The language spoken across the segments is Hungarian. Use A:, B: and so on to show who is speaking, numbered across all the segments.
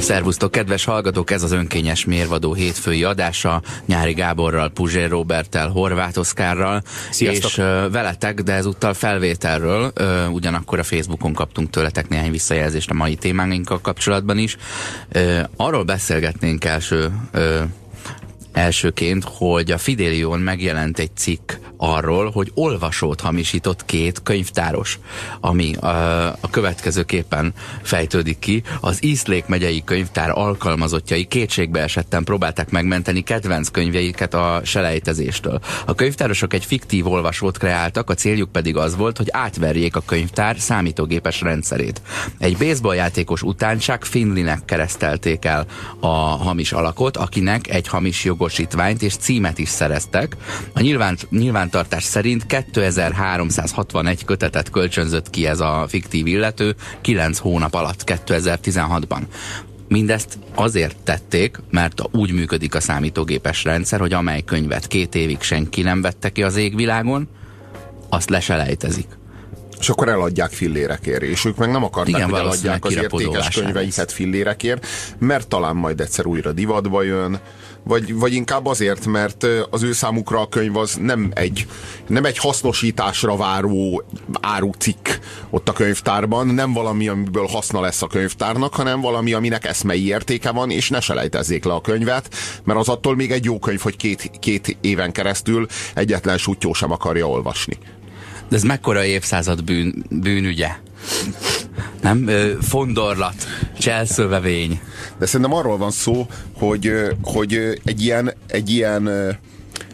A: Szervusztok, kedves hallgatók! Ez az önkényes mérvadó hétfői adása. Nyári Gáborral, Puzsér Robertel, Horváth Oszkárral.
B: Sziasztok.
A: És uh, veletek, de ezúttal felvételről. Uh, ugyanakkor a Facebookon kaptunk tőletek néhány visszajelzést a mai témánkkal kapcsolatban is. Uh, arról beszélgetnénk első elsőként, hogy a Fidelion megjelent egy cikk arról, hogy olvasót hamisított két könyvtáros, ami a, a következőképpen fejtődik ki. Az Eastlake megyei könyvtár alkalmazottjai kétségbe esetten próbálták megmenteni kedvenc könyveiket a selejtezéstől. A könyvtárosok egy fiktív olvasót kreáltak, a céljuk pedig az volt, hogy átverjék a könyvtár számítógépes rendszerét. Egy baseballjátékos után csak Finleynek keresztelték el a hamis alakot, akinek egy hamis jogosítványt és címet is szereztek. A nyilván, nyilvántartás szerint 2361 kötetet kölcsönzött ki ez a fiktív illető 9 hónap alatt 2016-ban. Mindezt azért tették, mert úgy működik a számítógépes rendszer, hogy amely könyvet két évig senki nem vette ki az égvilágon, azt leselejtezik.
B: És akkor eladják fillérekért, és ők meg nem akarták,
A: Igen,
B: hogy eladják az értékes könyveiket fillérekért, mert talán majd egyszer újra divatba jön, vagy, vagy inkább azért, mert az ő számukra a könyv az nem egy, nem egy hasznosításra váró árucikk ott a könyvtárban, nem valami, amiből haszna lesz a könyvtárnak, hanem valami, aminek eszmei értéke van, és ne selejtezzék le a könyvet, mert az attól még egy jó könyv, hogy két, két éven keresztül egyetlen sutyó sem akarja olvasni.
A: De ez mekkora évszázad bűn, bűnügye? Nem? Fondorlat, cselszövevény.
B: De szerintem arról van szó, hogy, hogy egy ilyen, egy ilyen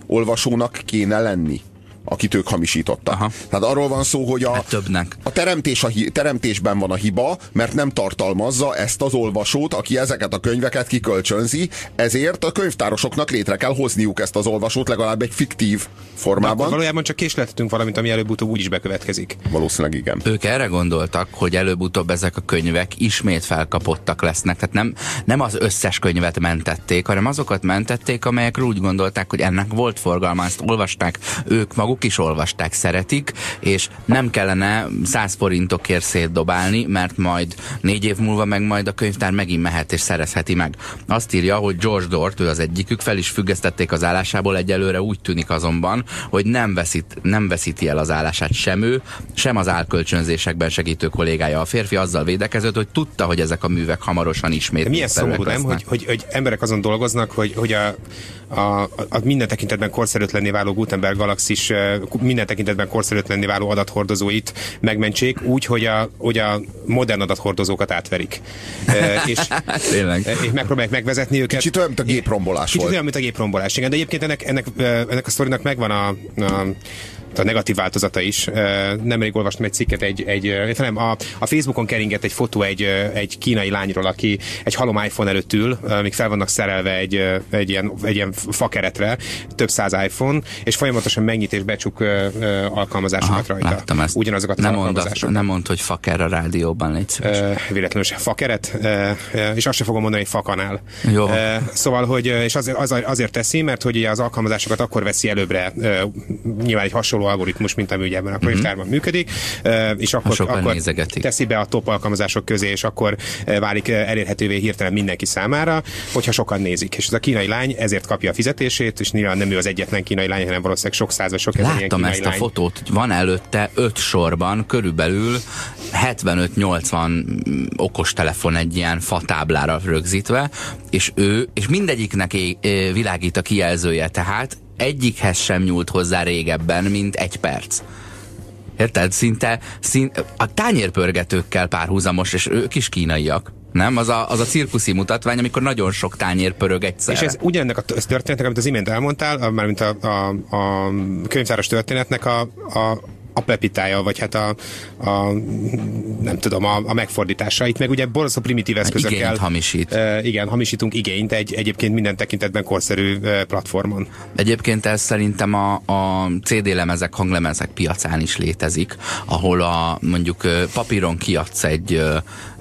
B: olvasónak kéne lenni akit ők hamisítottak.
A: Aha.
B: Tehát arról van szó, hogy a,
A: Hát többnek.
B: a teremtés a hi, teremtésben van a hiba, mert nem tartalmazza ezt az olvasót, aki ezeket a könyveket kikölcsönzi, ezért a könyvtárosoknak létre kell hozniuk ezt az olvasót legalább egy fiktív
C: De akkor
B: formában.
C: valójában csak késleltetünk valamit, ami előbb-utóbb úgyis bekövetkezik.
B: Valószínűleg igen.
A: Ők erre gondoltak, hogy előbb-utóbb ezek a könyvek ismét felkapottak lesznek. Tehát nem, nem az összes könyvet mentették, hanem azokat mentették, amelyekről úgy gondolták, hogy ennek volt forgalma, ezt olvasták, ők maguk is olvasták, szeretik, és nem kellene 100 forintokért szétdobálni, mert majd négy év múlva meg majd a könyvtár megint mehet és szerezheti meg. Azt írja, hogy George Dort, ő az egyikük, fel is függesztették az állásából, egyelőre úgy tűnik azonban, hogy nem, veszít, nem veszíti el az állását sem ő, sem az álkölcsönzésekben segítő kollégája. A férfi azzal védekezett, hogy tudta, hogy ezek a művek hamarosan ismét
C: milyen szomorú, nem? Hogy, hogy, hogy emberek azon dolgoznak, hogy, hogy a, a, a minden tekintetben korszerűtlenné váló Gutenberg galaxis eh, minden tekintetben korszerűtlenné váló adathordozóit megmentsék úgy, hogy a, hogy a modern adathordozókat átverik. És,
A: Tényleg.
C: és megpróbálják megvezetni őket.
B: Kicsit olyan, mint a géprombolás
C: Kicsit
B: volt.
C: olyan, mint a géprombolás. Igen, de egyébként ennek, ennek, ennek a sztorinak megvan a, a a negatív változata is. Nemrég olvastam egy cikket, egy, egy nem, a, a Facebookon keringett egy fotó egy, egy kínai lányról, aki egy halom iPhone előtt ül, amíg fel vannak szerelve egy, egy, ilyen, egy ilyen fakeretre, több száz iPhone, és folyamatosan megnyit és becsuk alkalmazásokat
A: Aha,
C: rajta.
A: ezt.
C: Ugyanazokat az
A: nem mond, nem mond, hogy faker a rádióban, légy szíves.
C: Véletlenül se fakeret, és azt sem fogom mondani, hogy fakanál.
A: Jó.
C: Szóval, hogy, és azért, az, azért teszi, mert hogy az alkalmazásokat akkor veszi előbbre, nyilván egy hasonló algoritmus, mint ami ugye ebben a könyvtárban működik, uh, és akkor,
A: sokan
C: akkor
A: nézegetik.
C: teszi be a top alkalmazások közé, és akkor válik elérhetővé hirtelen mindenki számára, hogyha sokan nézik. És ez a kínai lány ezért kapja a fizetését, és nyilván nem ő az egyetlen kínai lány, hanem valószínűleg sok száz vagy sok ezer
A: Láttam
C: kínai
A: ezt a
C: lány.
A: fotót, hogy van előtte öt sorban, körülbelül 75-80 okostelefon egy ilyen fatáblára rögzítve, és ő, és mindegyiknek világít a kijelzője, tehát egyikhez sem nyúlt hozzá régebben, mint egy perc. Érted? Szinte, szinte a tányérpörgetőkkel párhuzamos, és ők is kínaiak. Nem? Az a, az a cirkuszi mutatvány, amikor nagyon sok tányér pörög egyszerre.
C: És ez ugyanennek a történetnek, amit az imént elmondtál, mármint a, a, a könyvtáros történetnek a, a a plepitája, vagy hát a, a nem tudom, a, a megfordítása. Itt meg ugye borzasztó primitív eszközökkel.
A: igényt hamisít.
C: E, igen, hamisítunk igényt egy egyébként minden tekintetben korszerű platformon.
A: Egyébként ez szerintem a, a CD lemezek, hanglemezek piacán is létezik, ahol a mondjuk papíron kiadsz egy,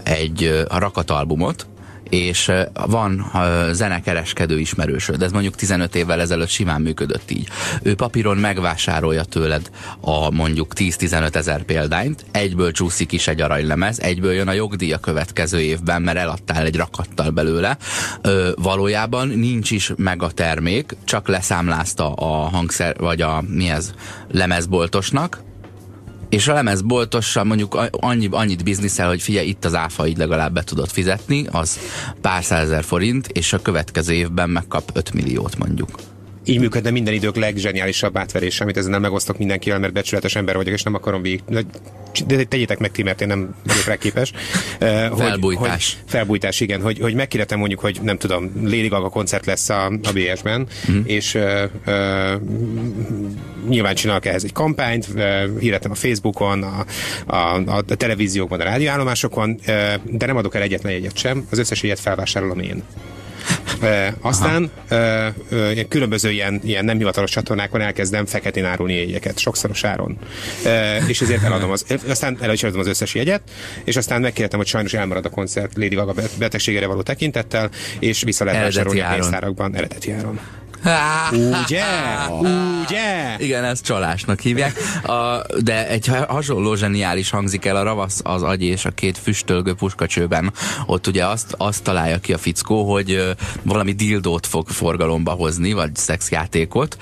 A: egy ö, rakatalbumot, és van zenekereskedő ismerősöd, ez mondjuk 15 évvel ezelőtt simán működött így. Ő papíron megvásárolja tőled a mondjuk 10-15 ezer példányt, egyből csúszik is egy aranylemez, egyből jön a jogdíj a következő évben, mert eladtál egy rakattal belőle. Ö, valójában nincs is meg a termék, csak leszámlázta a hangszer, vagy a mi ez, lemezboltosnak, és a lemezboltossal mondjuk annyi, annyit bizniszel, hogy figyelj, itt az áfa így legalább be tudod fizetni, az pár százezer forint, és a következő évben megkap 5 milliót mondjuk
C: így működne minden idők legzseniálisabb átverés, amit ezzel nem megosztok mindenkivel, mert becsületes ember vagyok, és nem akarom végig. De tegyétek meg ti, mert én nem vagyok rá képes.
A: Uh, felbújtás.
C: Hogy, felbújtás, igen, hogy, hogy megkérdeztem mondjuk, hogy nem tudom, Lady Gaga koncert lesz a, a BS-ben, mm. és uh, uh, nyilván csinálok ehhez egy kampányt, uh, hirdettem a Facebookon, a, a, a, a televíziókban, a rádióállomásokon, uh, de nem adok el egyetlen jegyet sem, az összes jegyet felvásárolom én. E, aztán e, e, különböző ilyen, ilyen nem hivatalos csatornákon elkezdem feketén árulni jegyeket, sokszoros áron. E, és ezért eladom az, aztán el is az összes jegyet, és aztán megkértem, hogy sajnos elmarad a koncert Lady Gaga betegségére való tekintettel, és vissza lehet vásárolni a pénztárakban eredeti áron. Ugye? Ugye?
A: Igen, ezt csalásnak hívják. A, de egy hasonló zseniális hangzik el a ravasz az agy és a két füstölgő puskacsőben. Ott ugye azt, azt találja ki a fickó, hogy valami dildót fog forgalomba hozni, vagy szexjátékot,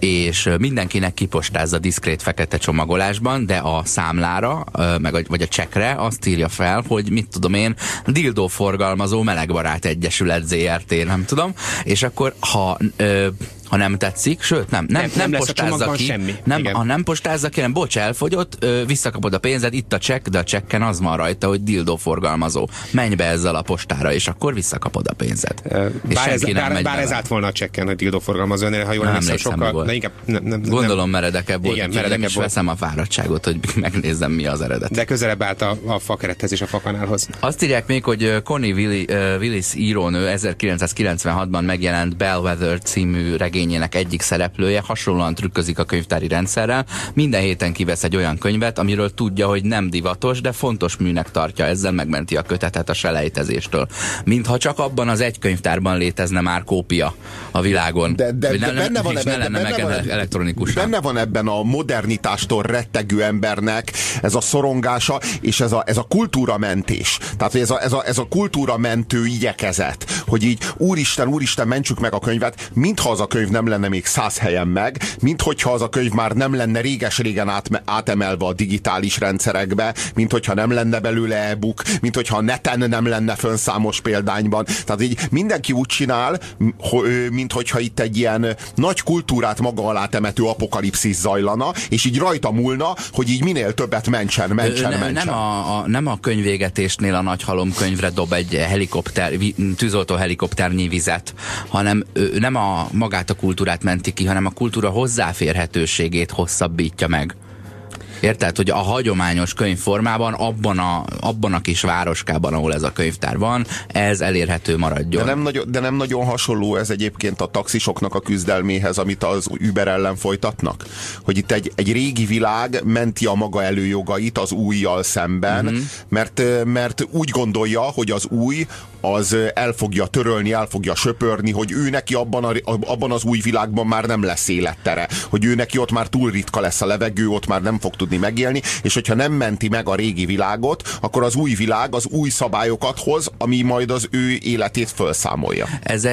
A: és mindenkinek kipostázza diszkrét fekete csomagolásban, de a számlára, meg a, vagy a csekre azt írja fel, hogy mit tudom én, dildó forgalmazó melegbarát egyesület ZRT, nem tudom, és akkor ha ö, ha nem tetszik, sőt nem, nem, nem, nem postázza ki, semmi. Nem, ha nem postázza ki, nem bocs, elfogyott, ö, visszakapod a pénzed, itt a csekk, de a csekken az van rajta, hogy dildó forgalmazó. Menj be ezzel a postára, és akkor visszakapod a pénzed.
C: bár ez, nem bár, megy bár ez át volna a csekken, hogy dildó forgalmazó, ha jól nem emlékszem, sokkal, de inkább
A: nem, nem, Gondolom meredekebb volt, Igen, meredekebb nem is volt. veszem a fáradtságot, hogy megnézzem mi az eredet.
C: De közelebb állt a, a fakerethez és a fakanálhoz.
A: Azt írják még, hogy Connie Willis írónő 1996-ban megjelent Bellwether című regényének egyik szereplője hasonlóan trükközik a könyvtári rendszerrel. Minden héten kivesz egy olyan könyvet, amiről tudja, hogy nem divatos, de fontos műnek tartja, ezzel megmenti a kötetet a selejtezéstől. Mintha csak abban az egy könyvtárban létezne már kópia a világon.
B: De, de, de benne van ebben,
A: lenne meg van, elektronikus.
B: Benne van ebben a modernitástól rettegő embernek ez a szorongása, és ez a, ez a kultúramentés. Tehát ez a, ez a, ez a kultúramentő igyekezet, hogy így úristen, úristen, mentsük meg a könyvet, mintha az a könyv nem lenne még száz helyen meg, mint hogyha az a könyv már nem lenne réges-régen át, átemelve a digitális rendszerekbe, mint hogyha nem lenne belőle e-book, mint hogyha a neten nem lenne fönn számos példányban. Tehát így mindenki úgy csinál, mint hogyha itt egy ilyen nagy kultúrát maga alá temető apokalipszis zajlana, és így rajta múlna, hogy így minél többet mentsen, mentsen, mentsen.
A: Nem a, a, nem a könyvégetésnél a nagy halomkönyvre dob egy helikopter, tűzoltó helikopternyi vizet, hanem nem a magát a kultúrát menti ki, hanem a kultúra hozzáférhetőségét hosszabbítja meg. Érted, hogy a hagyományos könyvformában abban a, abban a kis városkában, ahol ez a könyvtár van, ez elérhető maradjon.
B: De nem, nagyon, de nem nagyon hasonló ez egyébként a taxisoknak a küzdelméhez, amit az Uber ellen folytatnak? Hogy itt egy, egy régi világ menti a maga előjogait az újjal szemben, uh-huh. mert, mert úgy gondolja, hogy az új az el fogja törölni, el fogja söpörni, hogy ő neki abban, a, abban az új világban már nem lesz élettere, hogy ő neki ott már túl ritka lesz a levegő, ott már nem fog tudni megélni, és hogyha nem menti meg a régi világot, akkor az új világ az új szabályokat hoz, ami majd az ő életét felszámolja.
A: Ez,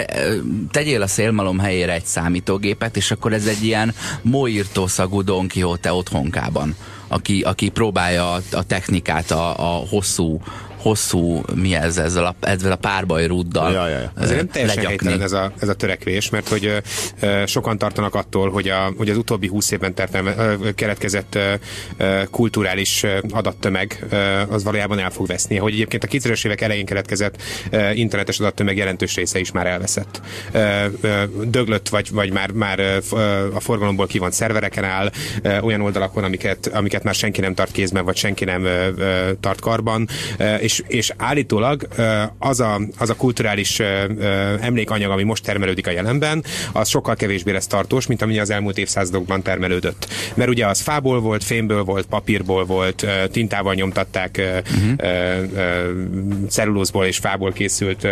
A: tegyél a szélmalom helyére egy számítógépet, és akkor ez egy ilyen moirtó szagú Don Quixote otthonkában aki, aki próbálja a, a technikát, a, a hosszú hosszú, mi ez, ezzel a, ezzel a párbajrúddal ja, ja, ja.
C: Ezért nem teljesen helytelen ez a, ez a törekvés, mert hogy ö, sokan tartanak attól, hogy, a, hogy az utóbbi húsz évben tertem, ö, keletkezett ö, kulturális adattömeg ö, az valójában el fog veszni. Hogy egyébként a 2000-es évek elején keletkezett ö, internetes adattömeg jelentős része is már elveszett. Ö, ö, döglött, vagy, vagy már, már ö, a forgalomból kivont szervereken áll, ö, olyan oldalakon, amiket, amiket már senki nem tart kézben, vagy senki nem ö, ö, tart karban, ö, és, és állítólag az a, az a kulturális emlékanyag, ami most termelődik a jelenben, az sokkal kevésbé lesz tartós, mint ami az elmúlt évszázadokban termelődött. Mert ugye az fából volt, fémből volt, papírból volt, tintával nyomtatták, uh-huh. cellulózból és fából készült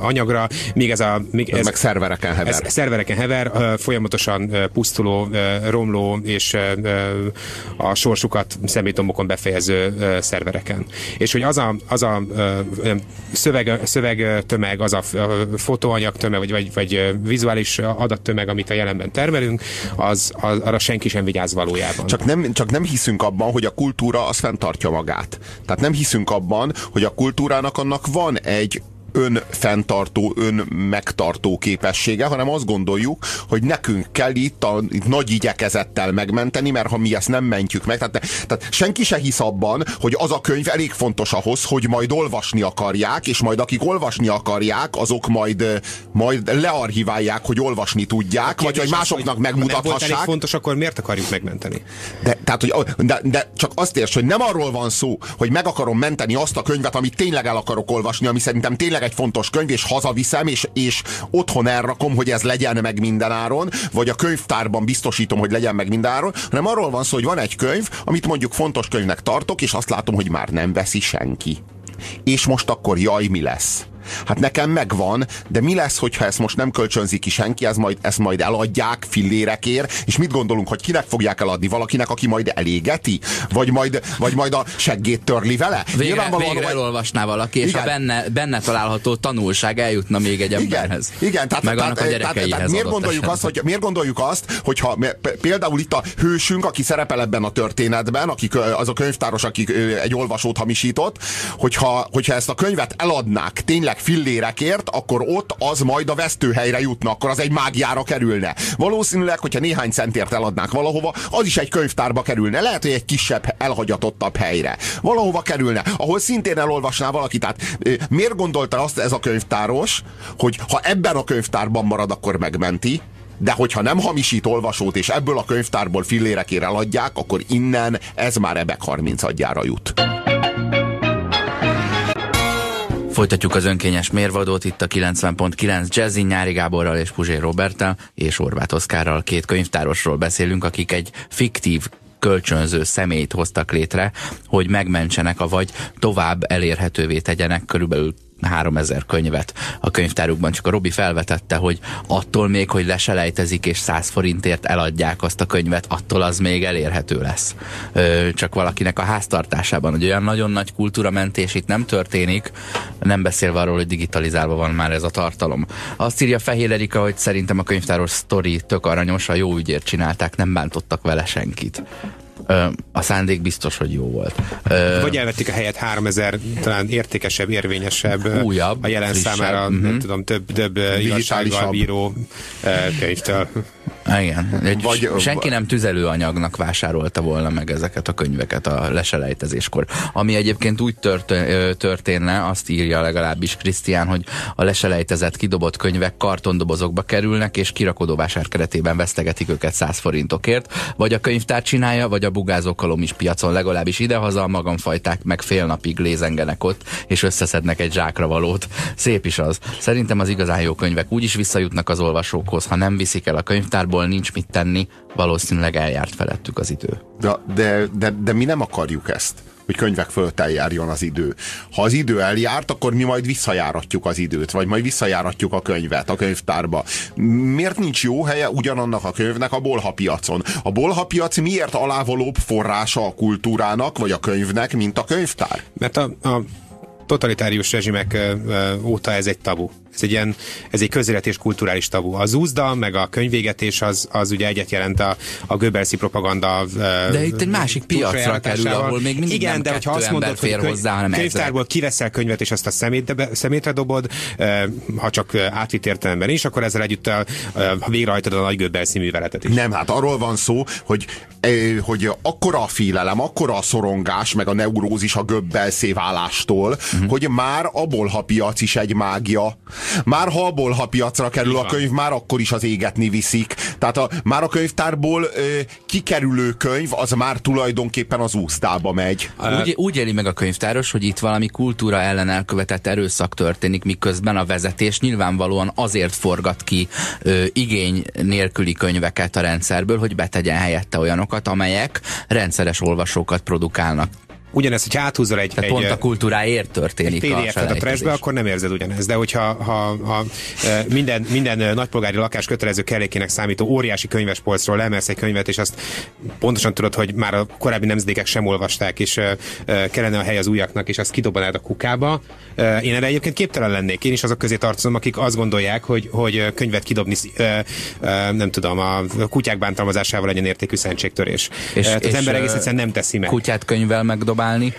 C: anyagra, míg ez a... Míg
B: ez, ez meg szervereken hever. Ez
C: szervereken hever, folyamatosan pusztuló, romló és a sorsukat szemétombokon befejező szervereken. És hogy az a, az a szöveg, szövegtömeg, az a fotóanyag tömeg, vagy, vagy, vagy vizuális adattömeg, amit a jelenben termelünk, az, az arra senki sem vigyáz valójában.
B: Csak nem, csak nem hiszünk abban, hogy a kultúra az fenntartja magát. Tehát nem hiszünk abban, hogy a kultúrának annak van egy önfenntartó, önmegtartó képessége, hanem azt gondoljuk, hogy nekünk kell itt, a, itt nagy igyekezettel megmenteni, mert ha mi ezt nem mentjük meg, tehát, tehát senki se hisz abban, hogy az a könyv elég fontos ahhoz, hogy majd olvasni akarják, és majd akik olvasni akarják, azok majd, majd learchiválják, hogy olvasni tudják, vagy hogy másoknak hogy megmutathassák. Ha
C: fontos, akkor miért akarjuk megmenteni?
B: De, tehát, hogy, de, de csak azt érts, hogy nem arról van szó, hogy meg akarom menteni azt a könyvet, amit tényleg el akarok olvasni, ami szerintem tényleg egy fontos könyv, és hazaviszem, és, és otthon elrakom, hogy ez legyen meg mindenáron, vagy a könyvtárban biztosítom, hogy legyen meg mindenáron, hanem arról van szó, hogy van egy könyv, amit mondjuk fontos könyvnek tartok, és azt látom, hogy már nem veszi senki. És most akkor jaj, mi lesz? Hát nekem megvan, de mi lesz, hogyha ezt most nem kölcsönzi ki senki, ez majd, ezt majd eladják fillérekért, és mit gondolunk, hogy kinek fogják eladni? Valakinek, aki majd elégeti? Vagy majd, vagy majd a seggét törli vele?
A: Végre, végre vagy... elolvasná valaki, és igen. a benne, benne található tanulság eljutna még egy emberhez.
B: Igen, igen tehát,
A: meg
B: tehát,
A: a tehát, tehát
B: miért, gondoljuk azt, hogy, miért gondoljuk azt, hogyha például itt a hősünk, aki szerepel ebben a történetben, akik, az a könyvtáros, aki egy olvasót hamisított, hogyha, hogyha ezt a könyvet eladnák tényleg tényleg fillérekért, akkor ott az majd a vesztőhelyre jutna, akkor az egy mágiára kerülne. Valószínűleg, hogyha néhány centért eladnák valahova, az is egy könyvtárba kerülne. Lehet, hogy egy kisebb, elhagyatottabb helyre. Valahova kerülne, ahol szintén elolvasná valaki. Tehát miért gondolta azt ez a könyvtáros, hogy ha ebben a könyvtárban marad, akkor megmenti, de hogyha nem hamisít olvasót, és ebből a könyvtárból fillérekért eladják, akkor innen ez már ebek 30 adjára jut.
A: Folytatjuk az önkényes mérvadót itt a 90.9 Jazzin Nyári Gáborral és Puzsér Roberttel és Horváth Oszkárral. Két könyvtárosról beszélünk, akik egy fiktív kölcsönző személyt hoztak létre, hogy megmentsenek, a vagy tovább elérhetővé tegyenek körülbelül 3000 könyvet a könyvtárukban, csak a Robi felvetette, hogy attól még, hogy leselejtezik és 100 forintért eladják azt a könyvet, attól az még elérhető lesz. Csak valakinek a háztartásában, hogy olyan nagyon nagy kultúramentés itt nem történik, nem beszélve arról, hogy digitalizálva van már ez a tartalom. Azt írja Fehér Erika, hogy szerintem a könyvtáros sztori tök aranyos, a jó ügyért csinálták, nem bántottak vele senkit. A szándék biztos, hogy jó volt.
C: Vagy elvették a helyet 3000 talán értékesebb, érvényesebb,
A: újabb,
C: a jelen frissebb, számára, uh-huh. nem tudom, több, több igazsággal bíró könyvtől.
A: Igen. Egy vagy, senki nem tüzelőanyagnak vásárolta volna meg ezeket a könyveket a leselejtezéskor. Ami egyébként úgy tört, történne, azt írja legalábbis Krisztián, hogy a leselejtezett, kidobott könyvek kartondobozokba kerülnek, és kirakodóvásár keretében vesztegetik őket 100 forintokért, vagy a könyvtár csinálja, vagy a bugázókalom is piacon, legalábbis idehaza a magamfajták meg fél napig lézengenek ott, és összeszednek egy zsákra valót. Szép is az. Szerintem az igazán jó könyvek úgy is visszajutnak az olvasókhoz, ha nem viszik el a könyvtárból, igazából nincs mit tenni, valószínűleg eljárt felettük az idő.
B: De, de, de, de mi nem akarjuk ezt hogy könyvek fölött eljárjon az idő. Ha az idő eljárt, akkor mi majd visszajáratjuk az időt, vagy majd visszajáratjuk a könyvet a könyvtárba. Miért nincs jó helye ugyanannak a könyvnek a bolhapiacon? A bolhapiac miért alávalóbb forrása a kultúrának, vagy a könyvnek, mint a könyvtár?
C: Mert a, a totalitárius rezsimek óta ez egy tabu ez egy ilyen, ez egy közélet és kulturális tabu. Az úzda, meg a könyvégetés az, az ugye egyet jelent a, a Göbelszi propaganda.
A: De itt egy másik piacra kerül, ahol még mindig Igen, nem de ha azt mondod, fér hogy hozzá, hanem
C: könyvtárból kiveszel könyvet, és azt a szemétre, szemétre dobod, ha csak átvitt értelemben is, akkor ezzel együtt a, ha végrehajtod a nagy Göbelszi műveletet is.
B: Nem, hát arról van szó, hogy, hogy akkora a félelem, akkora a szorongás, meg a neurózis a Göbbelszi válástól, uh-huh. hogy már a bolhapiac is egy mágia. Már ha a bolhapiacra kerül a könyv, már akkor is az égetni viszik. Tehát a, már a könyvtárból ö, kikerülő könyv, az már tulajdonképpen az úsztába megy.
A: Úgy, úgy éli meg a könyvtáros, hogy itt valami kultúra ellen elkövetett erőszak történik, miközben a vezetés nyilvánvalóan azért forgat ki ö, igény nélküli könyveket a rendszerből, hogy betegyen helyette olyanokat, amelyek rendszeres olvasókat produkálnak
C: ugyanezt, hogy áthúzol egy...
A: Tehát
C: egy,
A: pont a kultúráért történik
C: egy a, a trashbe, akkor nem érzed ugyanezt. De hogyha ha, ha, minden, minden nagypolgári lakás kötelező kellékének számító óriási könyvespolcról lemelsz egy könyvet, és azt pontosan tudod, hogy már a korábbi nemzedékek sem olvasták, és kellene a hely az újaknak, és azt kidobanád a kukába. Én erre egyébként képtelen lennék. Én is azok közé tartozom, akik azt gondolják, hogy, hogy könyvet kidobni, nem tudom, a kutyák bántalmazásával legyen értékű szentségtörés. És, az és ember egész egyszerűen nem teszi meg.
A: Kutyát könyvvel megdobál megdobálni.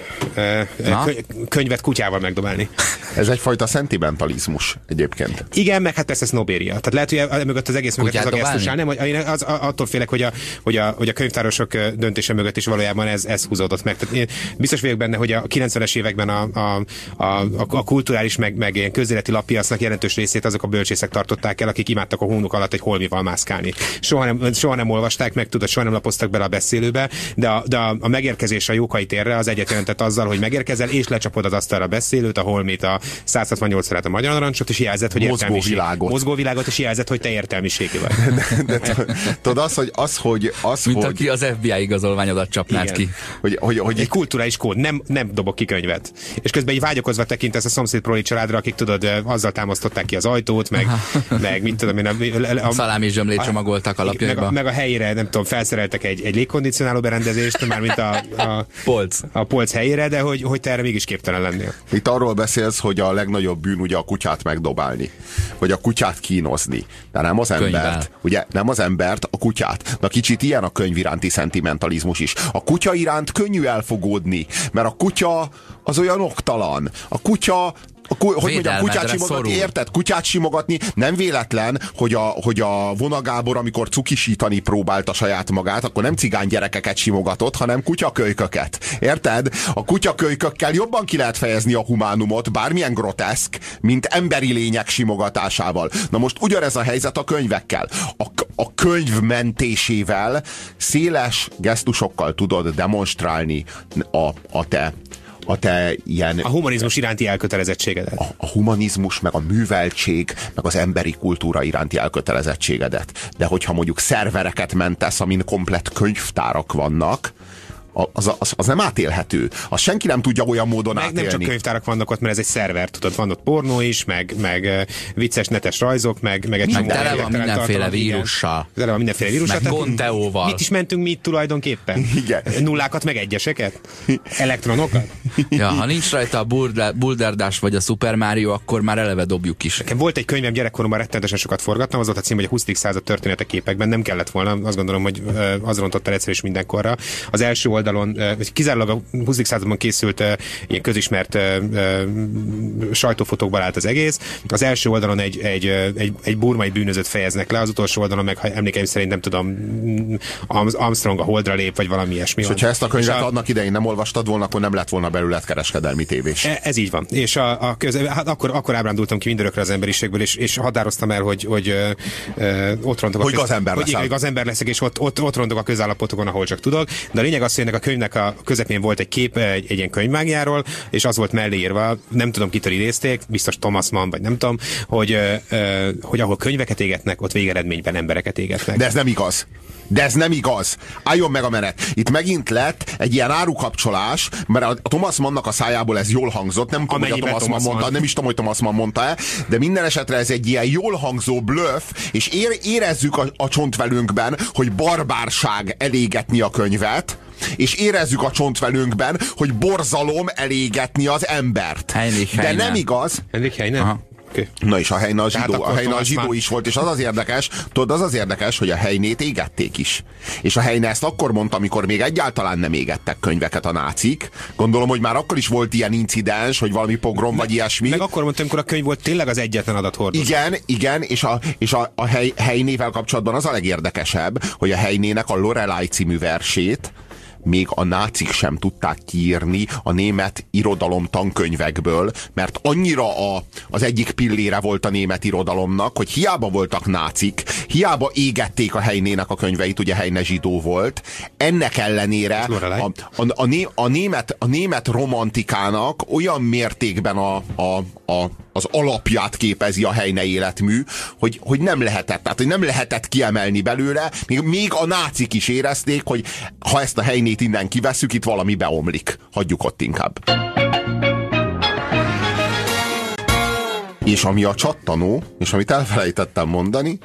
C: könyvet kutyával megdobálni.
B: Ez egyfajta szentimentalizmus egyébként.
C: Igen, meg hát persze sznobéria. Tehát lehet, hogy mögött az egész mögött az a gesztus áll. Nem, én az, attól félek, hogy a, hogy, a, hogy a könyvtárosok döntése mögött is valójában ez, ez húzódott meg. Tehát én biztos vagyok benne, hogy a 90-es években a, a, a, a kulturális meg, meg ilyen közéleti lappiacnak jelentős részét azok a bölcsészek tartották el, akik imádtak a hónuk alatt egy holmival mászkálni. Soha nem, soha nem olvasták meg, tudod, soha nem lapoztak bele a beszélőbe, de a, de a, a megérkezés a jókai térre az egyet jelentett azzal, hogy megérkezel, és lecsapod az asztalra a beszélőt, a holmit, a 168 a magyar narancsot, és jelzett, hogy
B: mozgóvilágot.
C: Mozgóvilágot, és jelzett, hogy te értelmiségi vagy.
B: De, de, tudod, az, hogy az, hogy... Az,
A: Mint
B: hogy...
A: aki az FBI igazolványodat csapnád Igen. ki.
B: Hogy, hogy, hogy
C: egy kulturális kód, nem, nem dobok ki könyvet. És közben így vágyakozva tekintesz a szomszéd proli családra, akik tudod, azzal támasztották ki az ajtót, meg, meg mit tudom én. A,
A: a, a Szalám és zsömlét csomagoltak alapjaiba.
C: Meg a, meg a helyére, nem tudom, felszereltek egy, egy légkondicionáló berendezést, már mint a, a,
A: polc.
C: A polc helyére, de hogy, hogy te erre mégis képtelen lennél.
B: Itt arról beszélsz, hogy a legnagyobb bűn ugye a kutyát megdobálni, vagy a kutyát kínozni. De nem az embert, Könyvvel. ugye nem az embert, a kutyát. Na kicsit ilyen a könyv iránti szentimentalizmus is. A kutya iránt könnyű elfogódni, mert a kutya az olyan oktalan. A kutya hogy mondjam, kutyát simogatni, szorul. érted? Kutyát simogatni nem véletlen, hogy a, hogy a vonagábor, amikor cukisítani próbálta saját magát, akkor nem cigány gyerekeket simogatott, hanem kutyakölyköket. Érted? A kutyakölykökkel jobban ki lehet fejezni a humánumot, bármilyen groteszk, mint emberi lények simogatásával. Na most ugyanez a helyzet a könyvekkel. A, a könyv mentésével széles gesztusokkal tudod demonstrálni a, a te a te ilyen...
C: A humanizmus iránti elkötelezettségedet.
B: A, a humanizmus, meg a műveltség, meg az emberi kultúra iránti elkötelezettségedet. De hogyha mondjuk szervereket mentesz, amin komplett könyvtárak vannak, az, az, az nem átélhető. Az senki nem tudja olyan módon meg átélni.
C: Nem csak könyvtárak vannak ott, mert ez egy szerver, tudod, van ott pornó is, meg, meg vicces netes rajzok, meg, meg egy
A: csomó. Tele van mindenféle vírussal.
C: Tele van mindenféle vírussal.
A: Meg Gonteóval.
C: Mit is mentünk mi itt tulajdonképpen?
B: Igen.
C: Nullákat, meg egyeseket? Elektronokat?
A: ja, ha nincs rajta a Bulderdás vagy a Super Mario, akkor már eleve dobjuk is.
C: Nekem volt egy könyvem gyerekkoromban rettenetesen sokat forgattam, az volt a cím, hogy a 20. század története képekben nem kellett volna, azt gondolom, hogy az rontott el egyszer is mindenkorra. Az első oldal oldalon, vagy kizárólag a 20. században készült ilyen közismert sajtófotókban állt az egész. Az első oldalon egy, egy, egy, egy burmai bűnözőt fejeznek le, az utolsó oldalon meg, ha emlékeim szerint nem tudom, Armstrong a holdra lép, vagy valami ilyesmi.
B: És hogyha ezt a könyvet a, adnak idején nem olvastad volna, akkor nem lett volna belőle kereskedelmi tévés.
C: E, ez így van. És a, a köz, hát akkor, akkor ábrándultam ki mindörökre az emberiségből, és, és határoztam el, hogy, hogy ö, ott rontok
B: hogy a köz, gazember
C: hogy, hogy gazember leszek, és ott, ott, ott rontok a közállapotokon, ahol csak tudok. De a lényeg az, hogy ennek a könyvnek a közepén volt egy kép egy, egy ilyen könyvmágiáról, és az volt mellé írva, nem tudom kitől idézték, biztos Thomas Mann, vagy nem tudom, hogy, hogy ahol könyveket égetnek, ott végeredményben embereket égetnek.
B: De ez nem igaz. De ez nem igaz. Álljon meg a menet. Itt megint lett egy ilyen árukapcsolás, mert a Thomas Mannnak a szájából ez jól hangzott, nem tudom, hogy a Thomas, Thomas Mann mondta, nem is tudom, hogy Thomas Mann mondta-e, de minden esetre ez egy ilyen jól hangzó bluff, és ér, érezzük a, a csontvelünkben, hogy barbárság elégetni a könyvet, és érezzük a csontvelünkben, hogy borzalom elégetni az embert.
A: Heinrich
B: De nem igaz.
C: Heinrich Heine?
B: Okay. Na és a helyna a zsidó, a helyna a zsidó is volt, és az az érdekes, tudod, az az érdekes, hogy a helynét égették is. És a helyne ezt akkor mondta, amikor még egyáltalán nem égettek könyveket a nácik. Gondolom, hogy már akkor is volt ilyen incidens, hogy valami pogrom meg, vagy ilyesmi.
C: Meg akkor mondtam, amikor a könyv volt tényleg az egyetlen adathordozó.
B: Igen, igen, és a, és a, a hely, helynével kapcsolatban az a legérdekesebb, hogy a helynének a Lorelai című versét, még a nácik sem tudták kiírni a német irodalom tankönyvekből, mert annyira a, az egyik pillére volt a német irodalomnak, hogy hiába voltak nácik, hiába égették a helynének a könyveit, ugye helyne zsidó volt, ennek ellenére a, a, a, né, a, német, a német romantikának olyan mértékben a, a, a, az alapját képezi a helyne életmű, hogy, hogy nem lehetett, tehát hogy nem lehetett kiemelni belőle, még, még a nácik is érezték, hogy ha ezt a helynét innen kiveszük, itt valami beomlik. Hagyjuk ott inkább. És ami a csattanó, és amit elfelejtettem mondani,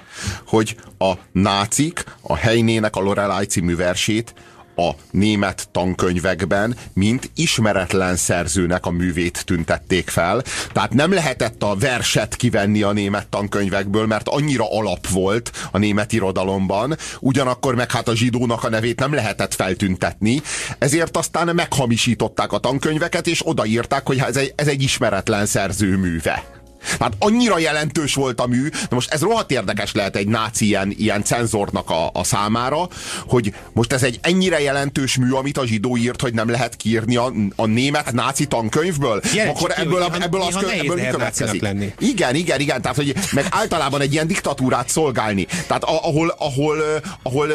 B: hogy a nácik a helynének a Lorelai című versét a német tankönyvekben, mint ismeretlen szerzőnek a művét tüntették fel. Tehát nem lehetett a verset kivenni a német tankönyvekből, mert annyira alap volt a német irodalomban, ugyanakkor meg hát a zsidónak a nevét nem lehetett feltüntetni, ezért aztán meghamisították a tankönyveket, és odaírták, hogy ez egy, ez egy ismeretlen szerző műve. Hát annyira jelentős volt a mű, de most ez rohadt érdekes lehet egy náci ilyen, ilyen cenzornak a, a számára, hogy most ez egy ennyire jelentős mű, amit a zsidó írt, hogy nem lehet kiírni a, a német náci tankönyvből.
C: Jelent
B: Akkor
C: ki,
B: ebből, a, ebből, az,
C: néha
B: ebből mi következik?
C: lenni.
B: Igen, igen, igen, tehát hogy meg általában egy ilyen diktatúrát szolgálni. Tehát a, ahol, ahol, ahol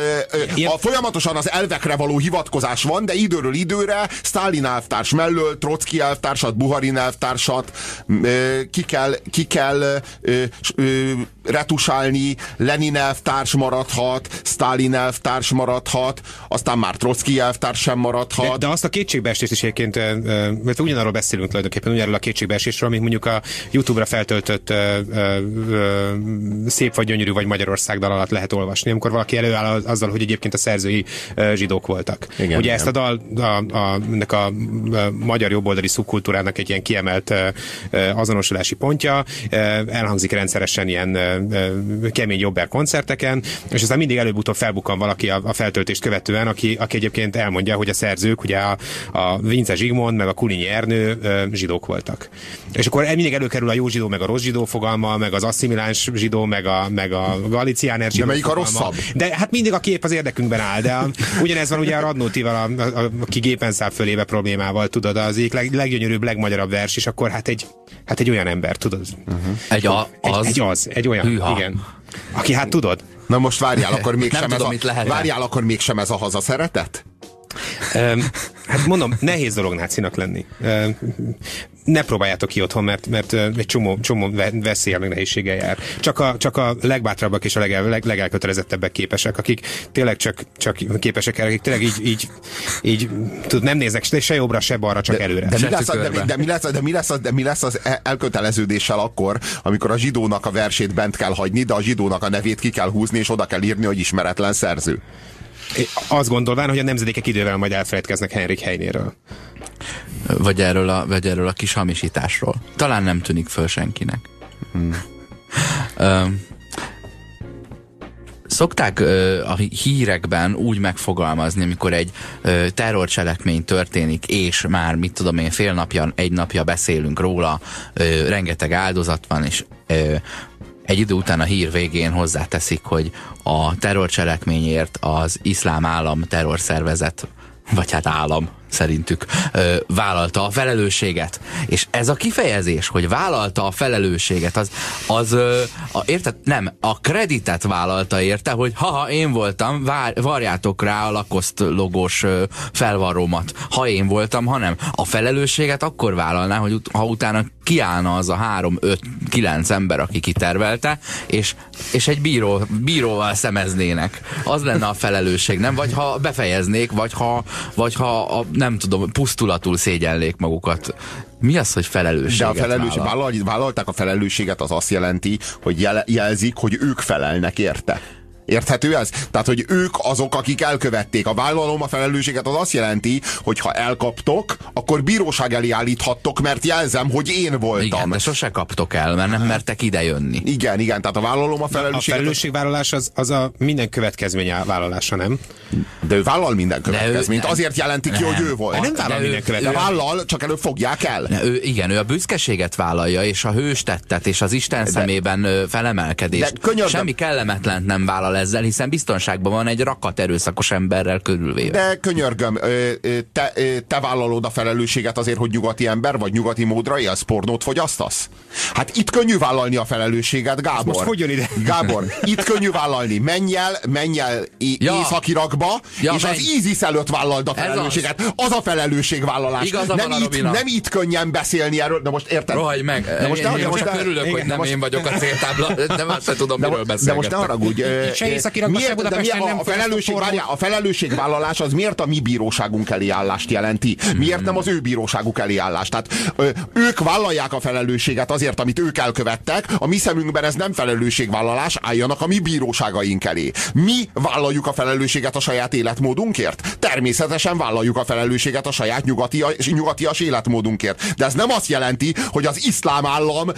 C: Ilyen-
B: a, folyamatosan az elvekre való hivatkozás van, de időről időre Stalin elvtárs mellől Trotsky elvtársat, Buharin elvtársat ki kell, ki kell ö, ö, retusálni, Lenin elvtárs maradhat, Stalin elvtárs maradhat, aztán már Trotsky elvtárs sem maradhat.
C: De, de azt a kétségbeesést is egyébként, mert ugyanarról beszélünk tulajdonképpen, ugyanarról a kétségbeesésről, amit mondjuk a YouTube-ra feltöltött ö, ö, ö, szép vagy gyönyörű vagy Magyarország dal alatt lehet olvasni, amikor valaki előáll az- azzal, hogy egyébként a szerzői zsidók voltak.
B: Igen,
C: Ugye
B: igen.
C: ezt a dal a, a, ennek a, magyar jobboldali szubkultúrának egy ilyen kiemelt azonosulási pontja, ö, elhangzik rendszeresen ilyen kemény jobber koncerteken, és aztán mindig előbb-utóbb felbukkan valaki a, a feltöltést követően, aki, aki egyébként elmondja, hogy a szerzők, ugye a, a Vince Zsigmond, meg a Kulinyi Ernő zsidók voltak. És akkor mindig előkerül a jó zsidó, meg a rossz zsidó fogalma, meg az asszimiláns zsidó, meg a, meg a galiciáner zsidó
B: melyik a
C: fogalma.
B: rosszabb?
C: De hát mindig a kép az érdekünkben áll, de a, ugyanez van ugye a Radnótival, a, a, a, aki gépen száll fölébe problémával, tudod, az egyik leg, leggyönyörűbb, legmagyarabb vers, és akkor hát egy, hát egy olyan ember, tudod?
A: Egy, a,
C: Egy,
A: az,
C: egy az, egy olyan,
A: Hűha.
C: igen. Aki hát tudod,
B: Na most várjál, akkor mégsem ez a, várjál, akkor mégsem ez a haza szeretet?
C: Öm, hát mondom, nehéz dolog nácinak lenni. Öm, ne próbáljátok ki otthon, mert, mert egy csomó, csomó ve- veszélye meg nehézséggel jár. Csak a, csak a legbátrabbak és a legel, leg, legelkötelezettebbek képesek, akik tényleg csak, csak képesek erre, akik tényleg így, így, így tud, nem néznek se, se jobbra, se balra, csak előre.
B: De mi, lesz, de, mi lesz, de, mi lesz, az- de mi lesz az e- elköteleződéssel akkor, amikor a zsidónak a versét bent kell hagyni, de a zsidónak a nevét ki kell húzni, és oda kell írni, hogy ismeretlen szerző.
C: Azt gondolván, hogy a nemzedékek idővel majd elfelejtkeznek Henrik Heinéről.
A: vagy, erről a, vagy erről a kis hamisításról. Talán nem tűnik föl senkinek. Ö, Szokták ö, a hírekben úgy megfogalmazni, amikor egy ö, terrorcselekmény történik, és már, mit tudom én, fél napja, egy napja beszélünk róla, ö, rengeteg áldozat van, és ö, egy idő után a hír végén hozzáteszik, hogy a terrorcselekményért az iszlám állam terrorszervezet, vagy hát állam szerintük ö, vállalta a felelősséget. És ez a kifejezés, hogy vállalta a felelősséget, az, az ö, a, érted? Nem, a kreditet vállalta érte, hogy haha, én voltam, vár, varjátok rá a lakoszt logós ö, felvarrómat. Ha én voltam, ha nem. A felelősséget akkor vállalná, hogy ut- ha utána kiállna az a három, öt, kilenc ember, aki kitervelte, és, és egy bíró, bíróval szemeznének. Az lenne a felelősség, nem? Vagy ha befejeznék, vagy ha, vagy ha a, nem tudom, pusztulatul szégyelnék magukat. Mi az, hogy
B: De
A: felelősséget
B: a felelősség,
A: vállal,
B: vállalták a felelősséget, az azt jelenti, hogy jel, jelzik, hogy ők felelnek érte. Érthető ez? Tehát, hogy ők azok, akik elkövették. A vállalom a felelősséget az azt jelenti, hogy ha elkaptok, akkor bíróság elé állíthattok, mert jelzem, hogy én voltam.
A: Igen, de sose kaptok el, mert nem mertek idejönni.
B: Igen, igen, tehát a vállalom a
C: A
B: felelősséget,
C: felelősségvállalás az, az a minden következmény vállalása, nem?
B: de ő vállal minden
A: ő
B: következményt.
A: nem.
B: Azért jelenti ki, hogy ő volt.
C: Nem vállal
A: de ő-
C: minden
B: De
C: következmény.
B: vállal, csak előbb fogják el.
A: Ő, igen, ő a büszkeséget vállalja, és a hőstettet, és az Isten szemében ö, felemelkedést.
B: de könyörgöm.
A: Semmi kellemetlent nem vállal ezzel, hiszen biztonságban van egy rakat erőszakos emberrel körülvéve.
B: De könyörgöm, te, te vállalod a felelősséget azért, hogy nyugati ember vagy nyugati módra élsz, pornót fogyasztasz? Hát itt könnyű vállalni a felelősséget, Gábor.
C: Most hogy jön ide?
B: Gábor, itt könnyű vállalni. Menj el, menj el ja. Észak-Irakba, ja, és menj. az ISIS előtt vállald a felelősséget. Az. az a felelősségvállalás. nem, itt, nem itt könnyen beszélni erről. De most érted?
A: Rohagy meg. De most, én, én most csak örülök, igen, hogy nem most, én vagyok a céltábla. Nem azt tudom,
B: de,
A: miről
B: De most ne haragudj.
C: Se Észak-Irakba, se Budapesten
B: nem a, felelősség, várjá, a felelősségvállalás az miért a mi bíróságunk elé állást jelenti? Miért nem az ő bíróságuk elé állást? Tehát ők vállalják a felelősséget azért, amit ők elkövettek, a mi szemünkben ez nem felelősségvállalás, álljanak a mi bíróságaink elé. Mi vállaljuk a felelősséget a saját életmódunkért? Természetesen vállaljuk a felelősséget a saját nyugatia, nyugatias életmódunkért. De ez nem azt jelenti, hogy az iszlám állam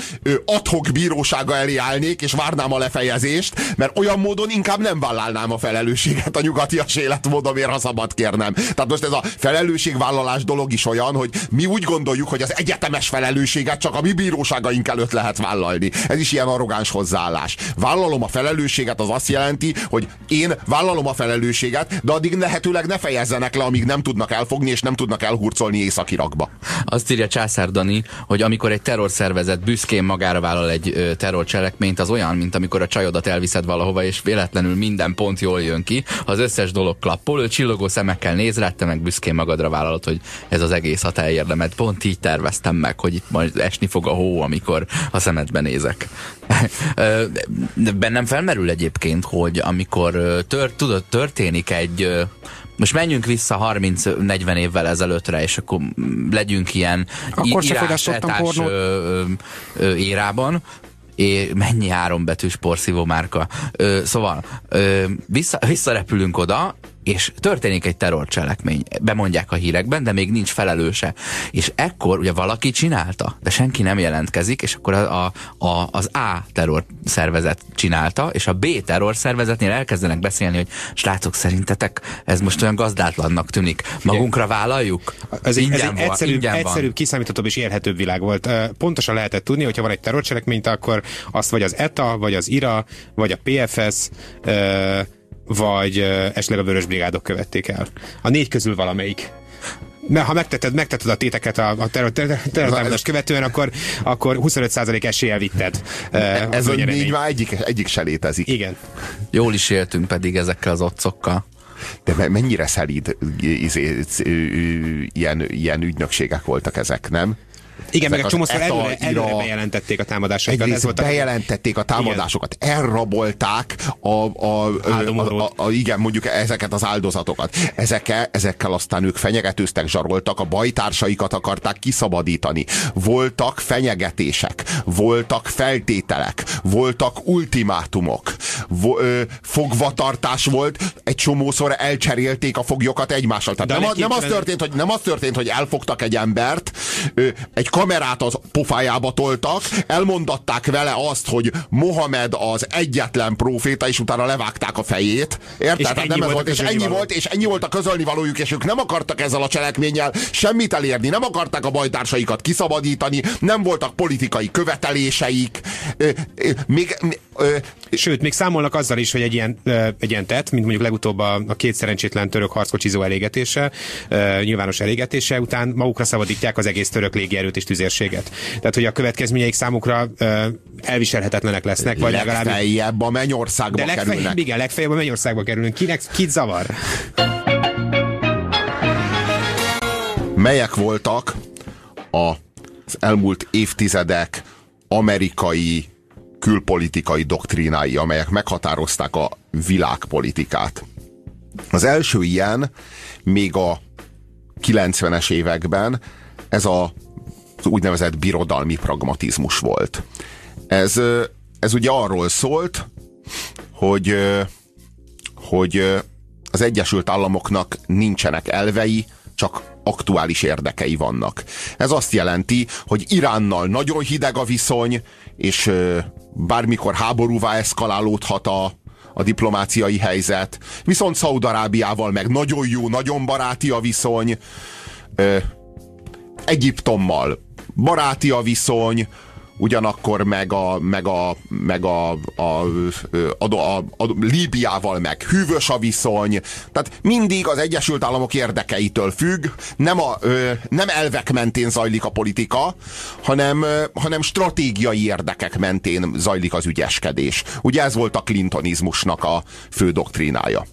B: adhok bírósága elé állnék, és várnám a lefejezést, mert olyan módon inkább nem vállalnám a felelősséget a nyugatias életmódomért, ha szabad kérnem. Tehát most ez a felelősségvállalás dolog is olyan, hogy mi úgy gondoljuk, hogy az egyetemes felelősséget csak a mi bíróságaink előtt lehet vállalni. Ez is ilyen arrogáns hozzáállás. Vállalom a felelősséget az azt jelenti, hogy én vállalom a felelősséget, de addig lehetőleg ne fejezzenek le, amíg nem tudnak elfogni és nem tudnak elhurcolni Észak-Irakba.
A: Azt írja Császár Dani, hogy amikor egy terrorszervezet büszkén magára vállal egy terrorcselekményt, az olyan, mint amikor a csajodat elviszed valahova, és véletlenül minden pont jól jön ki, az összes dolog klappol, ő csillogó szemekkel néz rá, te meg büszkén magadra vállalod, hogy ez az egész a te érdemed. Pont így terveztem meg, hogy itt majd esni fog a hó, amikor a szemedbe nézek. Bennem felmerül egyébként, hogy amikor tör, tudod, történik egy most menjünk vissza 30-40 évvel ezelőttre, és akkor legyünk ilyen
C: akkor írás
A: érában, é, mennyi hárombetűs porszívó márka. Ö, szóval ö, vissza, visszarepülünk oda, és történik egy terrorcselekmény, bemondják a hírekben, de még nincs felelőse. És ekkor ugye valaki csinálta, de senki nem jelentkezik, és akkor a, a, a, az A terror szervezet csinálta, és a B terror szervezetnél elkezdenek beszélni, hogy srácok, szerintetek ez most olyan gazdátlannak tűnik. Magunkra vállaljuk?
C: Ez egy, ez egy egyszerűbb, egyszerűbb kiszámíthatóbb és élhetőbb világ volt. Pontosan lehetett tudni, hogyha van egy terrorcselekményt, akkor azt vagy az ETA, vagy az IRA, vagy a PFS, vagy esetleg a Vörös Brigádok követték el. A négy közül valamelyik. Mert ha megtetted, megtetted a téteket a, a terrortámadást követően, akkor, akkor 25% eséllyel vitted.
B: Ez a négy már egyik, egyik se létezik.
C: Igen.
A: Jól is éltünk pedig ezekkel az otcokkal.
B: De mennyire szelíd izé, ilyen, ilyen ügynökségek voltak ezek, nem?
C: Igen, meg egy csomószor előre, előre bejelentették a támadásaikat.
B: Ez volt a... bejelentették a támadásokat, igen. elrabolták a, a, a, a, a, igen, mondjuk ezeket az áldozatokat. Ezekkel, ezekkel aztán ők fenyegetőztek, zsaroltak, a bajtársaikat akarták kiszabadítani. Voltak fenyegetések, voltak feltételek, voltak ultimátumok, vo, ö, fogvatartás volt, egy csomószor elcserélték a foglyokat egymással. Tehát nem, nem, az történt, hogy, nem az történt, hogy elfogtak egy embert, ö, egy kamerát az pofájába toltak, elmondatták vele azt, hogy Mohamed az egyetlen proféta, és utána levágták a fejét. Érted? És nem ez volt, és ennyi való. volt, és ennyi volt a közölni valójuk, és ők nem akartak ezzel a cselekménnyel semmit elérni, nem akarták a bajtársaikat kiszabadítani, nem voltak politikai követeléseik. Még,
C: Sőt, még számolnak azzal is, hogy egy ilyen, egy ilyen tett, mint mondjuk legutóbb a, a két szerencsétlen török harckocsizó elégetése, nyilvános elégetése után magukra szabadítják az egész török légierőt és tüzérséget. Tehát, hogy a következményeik számukra elviselhetetlenek lesznek,
B: vagy legalább... Legfeljebb a mennyországba de legfeljebb, kerülnek.
C: Igen, legfeljebb a mennyországba kerülnek. Kinek, kit zavar?
B: Melyek voltak a, az elmúlt évtizedek amerikai külpolitikai doktrínái, amelyek meghatározták a világpolitikát. Az első ilyen még a 90-es években ez a úgynevezett birodalmi pragmatizmus volt. Ez, ez ugye arról szólt, hogy, hogy az Egyesült Államoknak nincsenek elvei, csak aktuális érdekei vannak. Ez azt jelenti, hogy Iránnal nagyon hideg a viszony, és bármikor háborúvá eszkalálódhat a, a diplomáciai helyzet, viszont Szaudarábiával meg nagyon jó, nagyon baráti a viszony, Egyiptommal baráti a viszony, ugyanakkor meg a, meg a, meg a, a, a, a, a, Líbiával meg hűvös a viszony, tehát mindig az Egyesült Államok érdekeitől függ, nem, a, nem elvek mentén zajlik a politika, hanem, hanem stratégiai érdekek mentén zajlik az ügyeskedés. Ugye ez volt a clintonizmusnak a fő doktrínája.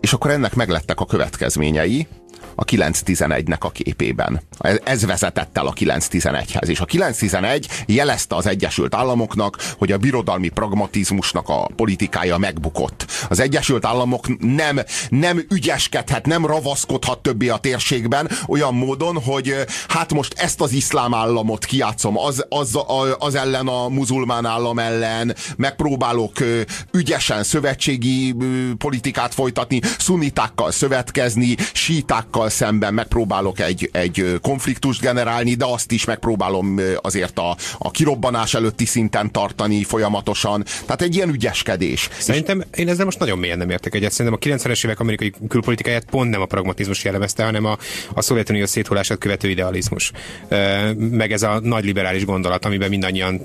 B: És akkor ennek meglettek a következményei, a 911-nek a képében. Ez vezetett el a 911-hez, és a 911 jelezte az Egyesült Államoknak, hogy a birodalmi pragmatizmusnak a politikája megbukott. Az Egyesült Államok nem, nem ügyeskedhet, nem ravaszkodhat többé a térségben olyan módon, hogy hát most ezt az iszlám államot kiátszom az, az, az ellen a muzulmán állam ellen, megpróbálok ügyesen szövetségi politikát folytatni, szunitákkal szövetkezni, sítákkal másikkal szemben megpróbálok egy, egy konfliktust generálni, de azt is megpróbálom azért a, a kirobbanás előtti szinten tartani folyamatosan. Tehát egy ilyen ügyeskedés.
C: Szerintem én ezzel most nagyon mélyen nem értek egyet. Szerintem a 90-es évek amerikai külpolitikáját pont nem a pragmatizmus jellemezte, hanem a, a Szovjetunió széthulását követő idealizmus. Meg ez a nagy liberális gondolat, amiben mindannyian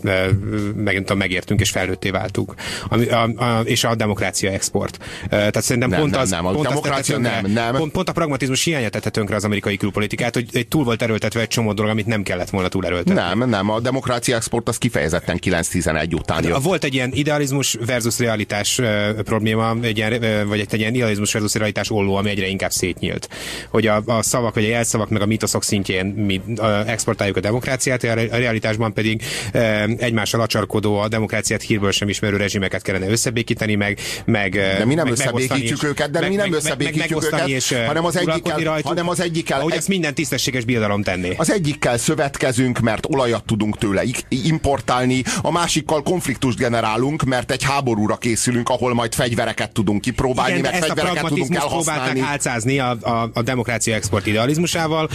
C: megint megértünk és felnőtté váltunk. A, a, a, és a demokrácia export. Tehát szerintem
B: nem,
C: pont
B: nem,
C: az...
B: Nem, a
C: pont
B: demokrácia nem, nem.
C: Pont, pont a pragmatizmus hiánya tette tönkre az amerikai külpolitikát, hogy egy túl volt erőltetve egy csomó dolog, amit nem kellett volna túl erőltetni.
B: Nem, nem, a demokrácia export az kifejezetten 9-11 után jött.
C: Volt egy ilyen idealizmus versus realitás probléma, egy ilyen, vagy egy, ilyen idealizmus versus realitás olló, ami egyre inkább szétnyílt. Hogy a, a szavak, vagy a jelszavak, meg a mitoszok szintjén mi exportáljuk a demokráciát, a realitásban pedig egymással acsarkodó, a demokráciát hírből sem ismerő rezsimeket kellene összebékíteni, meg, meg
B: De mi nem meg, összebékítjük őket, de meg, mi nem összebékítjük őket, és, hanem az egyikkel, rajtuk, hanem az egyikkel...
C: Ahogy ezt minden tisztességes birodalom tenné.
B: Az egyikkel szövetkezünk, mert olajat tudunk tőle importálni, a másikkal konfliktust generálunk, mert egy háborúra készülünk, ahol majd fegyvereket tudunk kipróbálni, Igen, meg fegyvereket tudunk elhasználni.
C: álcázni a, a, a demokrácia export idealizmusával,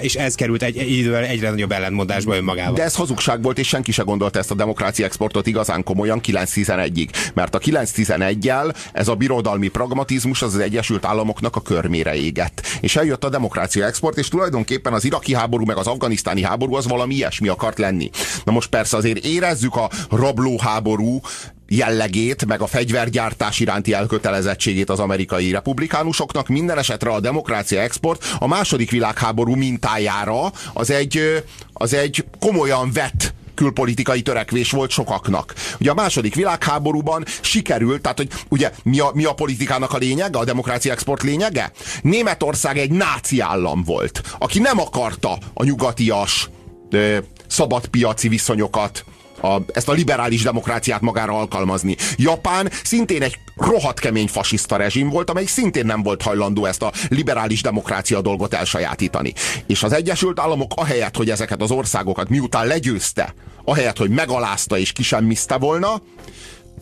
C: és ez került egy, egy idővel egyre nagyobb ellentmondásba önmagával.
B: De ez hazugság volt, és senki se gondolta ezt a demokrácia exportot igazán komolyan 9-11-ig. Mert a 9-11-jel ez a birodalmi pragmatizmus az, az Egyesült Államoknak a körmére égett. És eljött a demokrácia export, és tulajdonképpen az iraki háború meg az afganisztáni háború az valami ilyesmi akart lenni. Na most persze azért érezzük a rablóháború jellegét, meg a fegyvergyártás iránti elkötelezettségét az amerikai republikánusoknak. Minden esetre a demokrácia export a második világháború mintájára az egy, az egy komolyan vett külpolitikai törekvés volt sokaknak. Ugye a második világháborúban sikerült, tehát hogy ugye mi a, mi a politikának a lényege, a demokrácia export lényege? Németország egy náci állam volt, aki nem akarta a nyugatias ö, szabadpiaci viszonyokat, a, ezt a liberális demokráciát magára alkalmazni. Japán szintén egy rohadt kemény fasiszta rezsim volt, amely szintén nem volt hajlandó ezt a liberális demokrácia dolgot elsajátítani. És az Egyesült Államok ahelyett, hogy ezeket az országokat miután legyőzte, ahelyett, hogy megalázta és kisemmizte volna,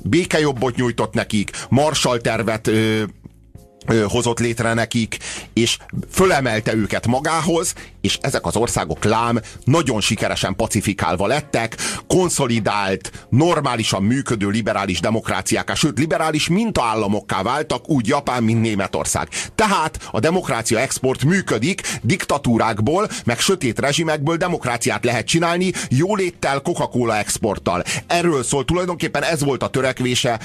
B: békejobbot nyújtott nekik, Marshall tervet hozott létre nekik, és fölemelte őket magához, és ezek az országok lám nagyon sikeresen pacifikálva lettek, konszolidált, normálisan működő liberális demokráciáká, sőt liberális mintaállamokká váltak, úgy Japán, mint Németország. Tehát a demokrácia export működik, diktatúrákból, meg sötét rezsimekből demokráciát lehet csinálni, jóléttel, Coca-Cola exporttal. Erről szól tulajdonképpen ez volt a törekvése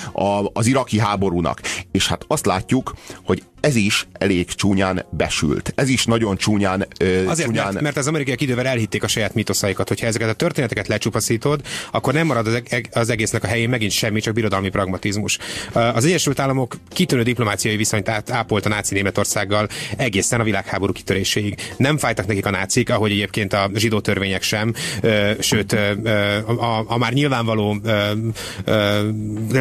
B: az iraki háborúnak. És hát azt látjuk, hogy hogy ez is elég csúnyán besült. Ez is nagyon csúnyán... Ö,
C: Azért,
B: csúnyán...
C: Mert, mert az amerikaiak idővel elhitték a saját mitoszaikat, hogyha ezeket a történeteket lecsupaszítod, akkor nem marad az, eg- az egésznek a helyén megint semmi, csak birodalmi pragmatizmus. Az Egyesült Államok kitűnő diplomáciai viszonyt ápolt a náci Németországgal egészen a világháború kitöréséig. Nem fájtak nekik a nácik, ahogy egyébként a zsidó törvények sem, sőt, a, a, a már nyilvánvaló,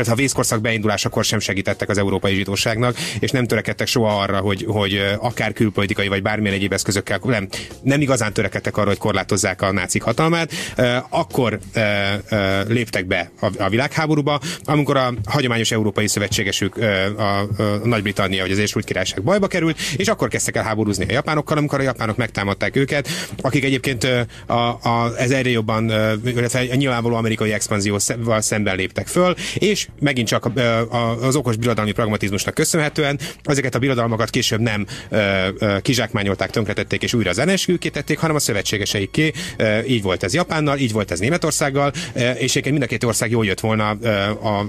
C: a vészkorszak beindulásakor sem segítettek az európai zsidóságnak, és nem törekedtek soha arra, hogy, hogy akár külpolitikai vagy bármilyen egyéb eszközökkel nem, nem igazán törekedtek arra, hogy korlátozzák a nácik hatalmát. Akkor léptek be a, világháborúba, amikor a hagyományos európai szövetségesük a, Nagy-Britannia vagy az Egyesült Királyság bajba került, és akkor kezdtek el háborúzni a japánokkal, amikor a japánok megtámadták őket, akik egyébként a, a, ez egyre jobban, a nyilvánvaló amerikai expanzióval szemben léptek föl, és megint csak a, a, az okos birodalmi pragmatizmusnak köszönhetően ezeket a birodalmakat később nem ö, ö, kizsákmányolták, tönkretették és újra ellenségüké tették, hanem a szövetségeseiké. Így volt ez Japánnal, így volt ez Németországgal, ö, és egyébként mind a két ország jól jött volna ö,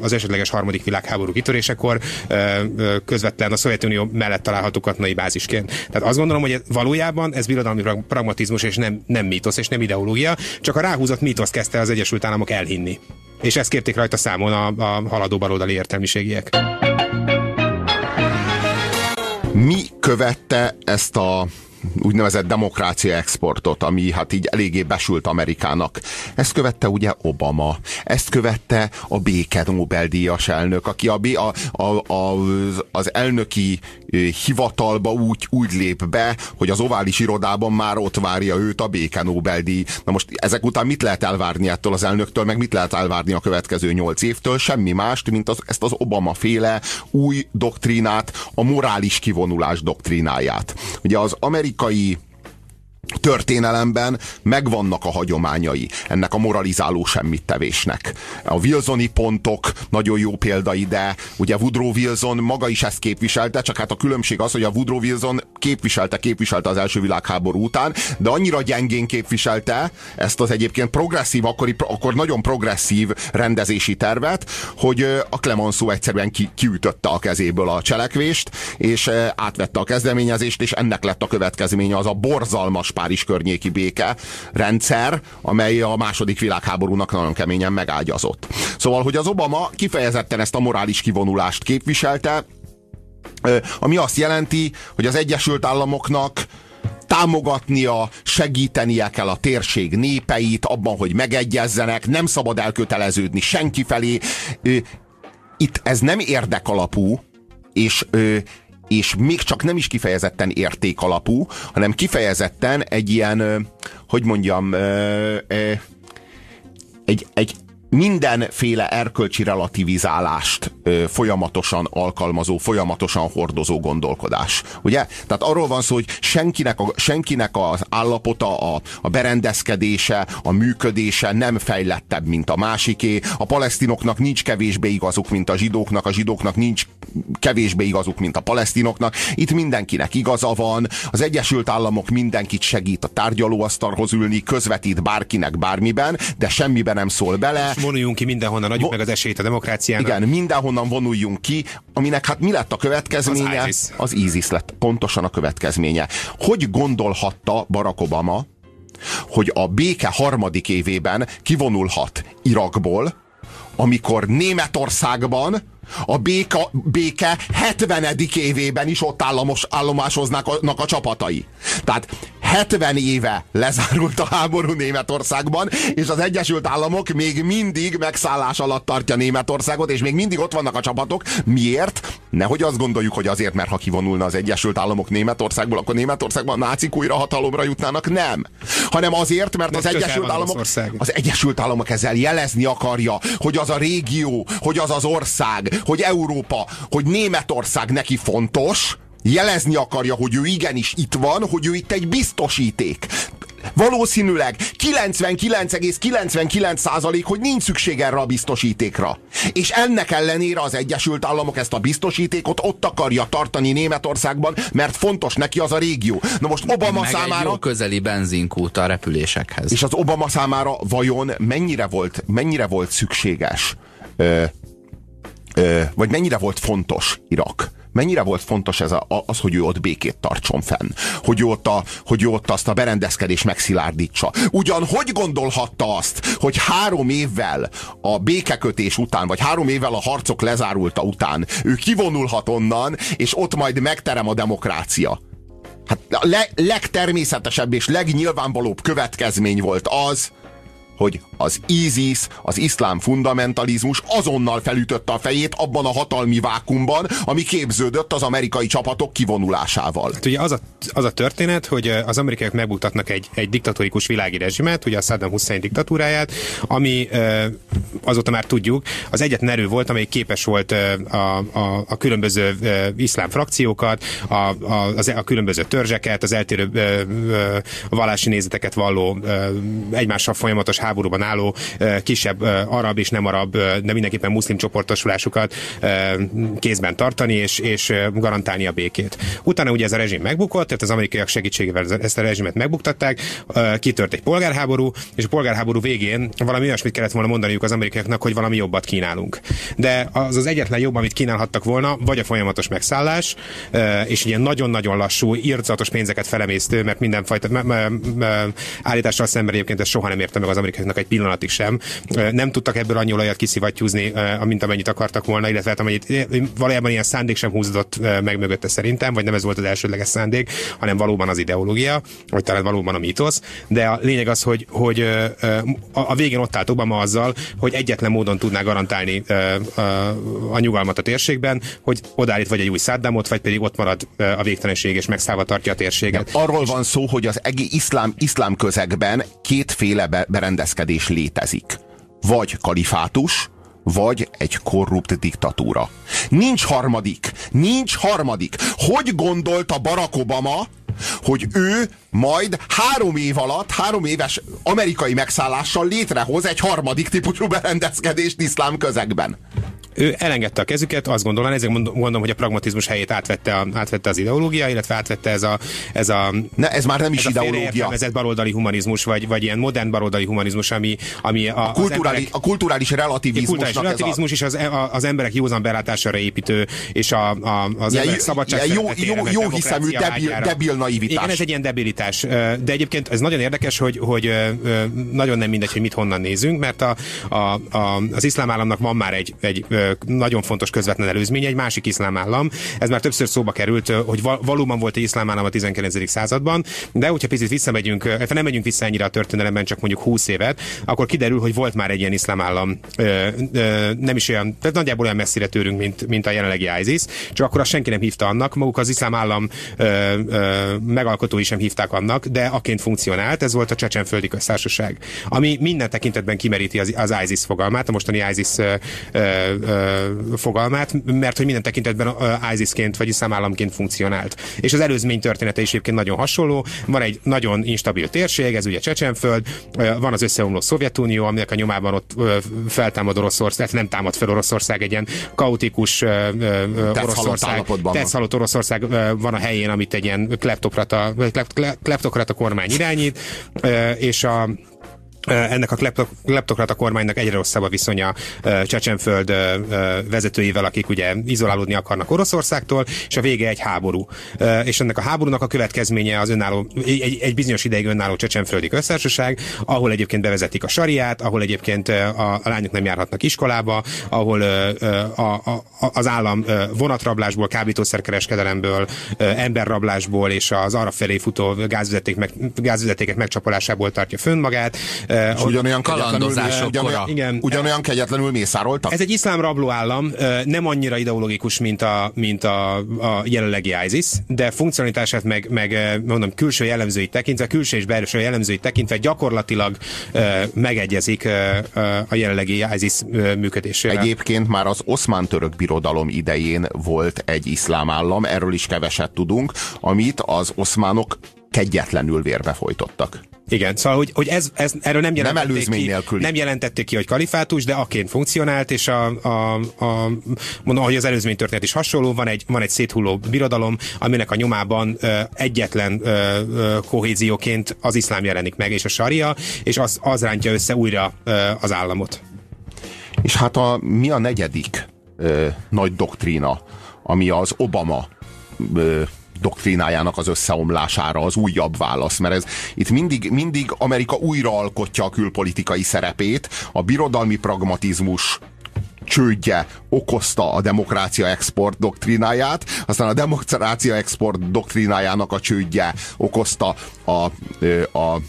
C: az esetleges harmadik világháború kitörésekor ö, ö, közvetlen a Szovjetunió mellett található katonai bázisként. Tehát azt gondolom, hogy valójában ez birodalmi pragmatizmus és nem, nem mítosz és nem ideológia, csak a ráhúzott mítosz kezdte az Egyesült Államok elhinni. És ezt kérték rajta számon a, a haladó baloldali értelmiségiek.
B: Mi követte ezt a úgynevezett demokrácia exportot, ami hát így eléggé besült Amerikának. Ezt követte ugye Obama, ezt követte a béke Nobel-díjas elnök, aki a, a, a, a, az elnöki hivatalba úgy, úgy lép be, hogy az ovális irodában már ott várja őt a béke Nobel-díj. Na most ezek után mit lehet elvárni ettől az elnöktől, meg mit lehet elvárni a következő nyolc évtől? Semmi mást, mint az, ezt az Obama féle új doktrínát, a morális kivonulás doktrínáját. Ugye az amerikai politikai történelemben megvannak a hagyományai ennek a moralizáló semmittevésnek. A Wilsoni pontok nagyon jó példa ide, ugye Woodrow Wilson maga is ezt képviselte, csak hát a különbség az, hogy a Woodrow Wilson képviselte, képviselte az első világháború után, de annyira gyengén képviselte ezt az egyébként progresszív, akkori, akkor nagyon progresszív rendezési tervet, hogy a Clemenceau egyszerűen ki, kiütötte a kezéből a cselekvést, és átvette a kezdeményezést, és ennek lett a következménye az a borzalmas Párizs környéki béke rendszer, amely a második világháborúnak nagyon keményen megágyazott. Szóval, hogy az Obama kifejezetten ezt a morális kivonulást képviselte, ami azt jelenti, hogy az Egyesült Államoknak támogatnia, segítenie kell a térség népeit abban, hogy megegyezzenek, nem szabad elköteleződni senki felé. Itt ez nem érdekalapú, és és még csak nem is kifejezetten értékalapú, hanem kifejezetten egy ilyen, hogy mondjam, egy, egy mindenféle erkölcsi relativizálást ö, folyamatosan alkalmazó, folyamatosan hordozó gondolkodás. Ugye? Tehát arról van szó, hogy senkinek, a, senkinek az állapota, a, a berendezkedése, a működése nem fejlettebb, mint a másiké. A palesztinoknak nincs kevésbé igazuk, mint a zsidóknak, a zsidóknak nincs kevésbé igazuk, mint a palesztinoknak. Itt mindenkinek igaza van, az Egyesült Államok mindenkit segít a tárgyalóasztalhoz ülni, közvetít bárkinek bármiben, de semmiben nem szól bele
C: vonuljunk ki mindenhonnan, adjuk Vo- meg az esélyt a demokráciának.
B: Igen, mindenhonnan vonuljunk ki, aminek hát mi lett a következménye? Az ISIS. Az ISIS lett pontosan a következménye. Hogy gondolhatta Barack Obama, hogy a béke harmadik évében kivonulhat Irakból, amikor Németországban a béka, béke 70. évében is ott államos, állomásoznak a, a csapatai. Tehát 70 éve lezárult a háború Németországban, és az Egyesült Államok még mindig megszállás alatt tartja Németországot, és még mindig ott vannak a csapatok. Miért? Nehogy azt gondoljuk, hogy azért, mert ha kivonulna az Egyesült Államok Németországból, akkor Németországban a nácik újra hatalomra jutnának. Nem. Hanem azért, mert az Egyesült Államok, az Egyesült Államok ezzel jelezni akarja, hogy az a régió, hogy az az ország, hogy Európa, hogy Németország neki fontos, jelezni akarja, hogy ő igenis itt van, hogy ő itt egy biztosíték. Valószínűleg 99,99 százalék, hogy nincs szükség erre a biztosítékra. És ennek ellenére az Egyesült Államok ezt a biztosítékot ott akarja tartani Németországban, mert fontos neki az a régió. Na most Obama
A: Meg
B: számára... Egy
A: közeli benzinkút a repülésekhez.
B: És az Obama számára vajon mennyire volt, mennyire volt szükséges, ö, vagy mennyire volt fontos Irak? mennyire volt fontos ez a, az, hogy ő ott békét tartson fenn, hogy ő ott, a, hogy ő ott azt a berendezkedés megszilárdítsa. Ugyan hogy gondolhatta azt, hogy három évvel a békekötés után, vagy három évvel a harcok lezárulta után ő kivonulhat onnan, és ott majd megterem a demokrácia. Hát a le, legtermészetesebb és legnyilvánvalóbb következmény volt az, hogy az ISIS, az iszlám fundamentalizmus azonnal felütötte a fejét abban a hatalmi vákumban, ami képződött az amerikai csapatok kivonulásával.
C: Hát ugye az a, az a történet, hogy az amerikaiak megmutatnak egy, egy diktatórikus világi rezsimet, ugye a Saddam Hussein diktatúráját, ami azóta már tudjuk, az egyetlen erő volt, amely képes volt a, a, a különböző iszlám frakciókat, a, a, az, a különböző törzseket, az eltérő vallási nézeteket valló egymással folyamatos háborúban álló kisebb arab és nem arab, de mindenképpen muszlim csoportosulásukat kézben tartani, és, és garantálni a békét. Utána ugye ez a rezsim megbukott, tehát az amerikaiak segítségével ezt a rezsimet megbuktatták, kitört egy polgárháború, és a polgárháború végén valami olyasmit kellett volna mondaniuk az amerikaiaknak, hogy valami jobbat kínálunk. De az az egyetlen jobb, amit kínálhattak volna, vagy a folyamatos megszállás, és ilyen nagyon-nagyon lassú, írzatos pénzeket felemésztő, mert mindenfajta állítással szemben egyébként ezt soha nem érte meg az amerikaiaknak egy pillanatig sem. Nem tudtak ebből annyi olajat kiszivattyúzni, mint amennyit akartak volna, illetve hát amennyit valójában ilyen szándék sem húzódott meg mögötte szerintem, vagy nem ez volt az elsődleges szándék, hanem valóban az ideológia, vagy talán valóban a mítosz. De a lényeg az, hogy, hogy a végén ott állt Obama azzal, hogy egyetlen módon tudná garantálni a nyugalmat a térségben, hogy odállít vagy egy új Saddamot, vagy pedig ott marad a végtelenség és megszállva tartja a térséget.
B: De arról van szó, hogy az egész iszlám, iszlám közegben kétféle berendezkedés létezik. Vagy kalifátus, vagy egy korrupt diktatúra. Nincs harmadik. Nincs harmadik. Hogy gondolta Barack Obama, hogy ő majd három év alatt, három éves amerikai megszállással létrehoz egy harmadik típusú berendezkedést iszlám közegben
C: ő elengedte a kezüket, azt gondolom, ezért mondom, hogy a pragmatizmus helyét átvette, a, átvette az ideológia, illetve átvette ez a... Ez, a,
B: ne, ez már nem is ideológia.
C: Ez baloldali humanizmus, vagy, vagy ilyen modern baloldali humanizmus, ami, ami a,
B: a, kulturális, emberek, a kulturális relativizmus. A kulturális
C: relativizmus és az, a, az emberek józan belátására építő, és a, a, az
B: ja, emberek szabadság ja, jó, jó, jó hiszemű debil, debil naivitás.
C: Igen, ez egy ilyen debilitás. De egyébként ez nagyon érdekes, hogy, hogy nagyon nem mindegy, hogy mit honnan nézünk, mert a, a, a, az iszlám államnak van már egy, egy nagyon fontos közvetlen előzmény, egy másik iszlám állam. Ez már többször szóba került, hogy valóban volt egy iszlám állam a 19. században, de hogyha picit visszamegyünk, hát nem megyünk vissza ennyire a történelemben, csak mondjuk 20 évet, akkor kiderül, hogy volt már egy ilyen iszlám állam, nem is olyan, tehát nagyjából olyan messzire tőlünk, mint, mint a jelenlegi ISIS, csak akkor azt senki nem hívta annak, maguk az iszlám állam megalkotói sem hívták annak, de aként funkcionált, ez volt a Csecsenföldi Köztársaság, ami minden tekintetben kimeríti az, az ISIS fogalmát, a mostani ISIS ö, ö, fogalmát, mert hogy minden tekintetben ISIS-ként vagy iszlám államként funkcionált. És az előzmény története is egyébként nagyon hasonló. Van egy nagyon instabil térség, ez ugye Csecsenföld, van az összeomló Szovjetunió, aminek a nyomában ott feltámad Oroszország, tehát nem támad fel Oroszország, egy ilyen kaotikus Oroszország, tetszhalott Oroszország van a helyén, amit egy ilyen kleptokrata, kleptokrata kormány irányít, és a ennek a kleptokrata kormánynak egyre rosszabb a viszonya Csecsenföld vezetőivel, akik ugye izolálódni akarnak Oroszországtól, és a vége egy háború. És ennek a háborúnak a következménye az önálló, egy, egy bizonyos ideig önálló Csecsenföldi köztársaság, ahol egyébként bevezetik a sariát, ahol egyébként a, a lányok nem járhatnak iskolába, ahol a, a, az állam vonatrablásból, kábítószerkereskedelemből, emberrablásból és az arra felé futó gázvezeték meg, gázvezetékek megcsapolásából tartja fönn magát,
B: és ugyanolyan kalandozások ugyanolyan, igen, ugyanolyan kegyetlenül mészároltak?
C: Ez egy iszlám rablóállam, nem annyira ideológikus, mint a, mint a, a jelenlegi ISIS, de funkcionalitását meg, meg mondom, külső jellemzőit tekintve, külső és belső jellemzőit tekintve gyakorlatilag megegyezik a jelenlegi ISIS működésével.
B: Egyébként már az oszmán-török birodalom idején volt egy iszlám állam, erről is keveset tudunk, amit az oszmánok kegyetlenül vérbe folytottak.
C: Igen, szóval, hogy, hogy ez, ez, erről nem jelentették,
B: nem ki, nélküli.
C: nem jelentették ki, hogy kalifátus, de aként funkcionált, és a, a, a, mondom, hogy az előzmény történet is hasonló, van egy, van egy széthulló birodalom, aminek a nyomában ö, egyetlen ö, ö, kohézióként az iszlám jelenik meg, és a saria, és az, az rántja össze újra ö, az államot.
B: És hát a, mi a negyedik ö, nagy doktrína, ami az Obama ö, doktrínájának az összeomlására az újabb válasz, mert ez itt mindig, mindig Amerika újraalkotja a külpolitikai szerepét, a birodalmi pragmatizmus csődje okozta a demokrácia export doktrínáját, aztán a demokrácia export doktrínájának a csődje okozta a, a, a, a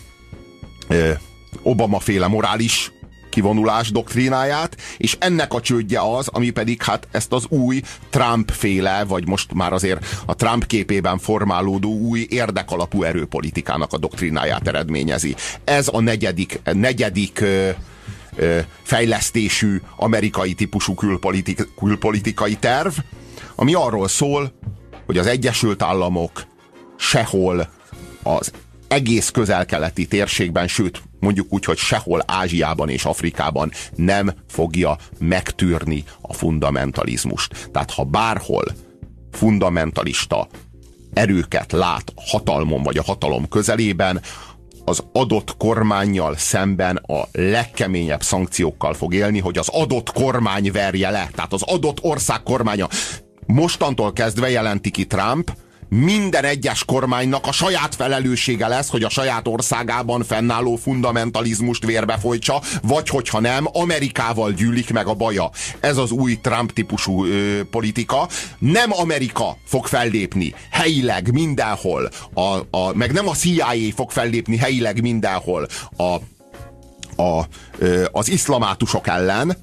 B: Obama féle morális kivonulás doktrínáját, és ennek a csődje az, ami pedig hát ezt az új Trump-féle, vagy most már azért a Trump képében formálódó új érdekalapú erőpolitikának a doktrínáját eredményezi. Ez a negyedik, negyedik ö, ö, fejlesztésű amerikai típusú külpolitik, külpolitikai terv, ami arról szól, hogy az Egyesült Államok sehol az egész közel-keleti térségben, sőt, mondjuk úgy, hogy sehol Ázsiában és Afrikában nem fogja megtűrni a fundamentalizmust. Tehát ha bárhol fundamentalista erőket lát hatalmon vagy a hatalom közelében, az adott kormányjal szemben a legkeményebb szankciókkal fog élni, hogy az adott kormány verje le. Tehát az adott ország kormánya. Mostantól kezdve jelenti ki Trump, minden egyes kormánynak a saját felelőssége lesz, hogy a saját országában fennálló fundamentalizmust vérbe folytsa, vagy hogyha nem, Amerikával gyűlik meg a baja. Ez az új Trump típusú ö, politika. Nem Amerika fog fellépni helyileg mindenhol, a, a, meg nem a CIA fog fellépni helyileg mindenhol a, a, ö, az iszlamátusok ellen,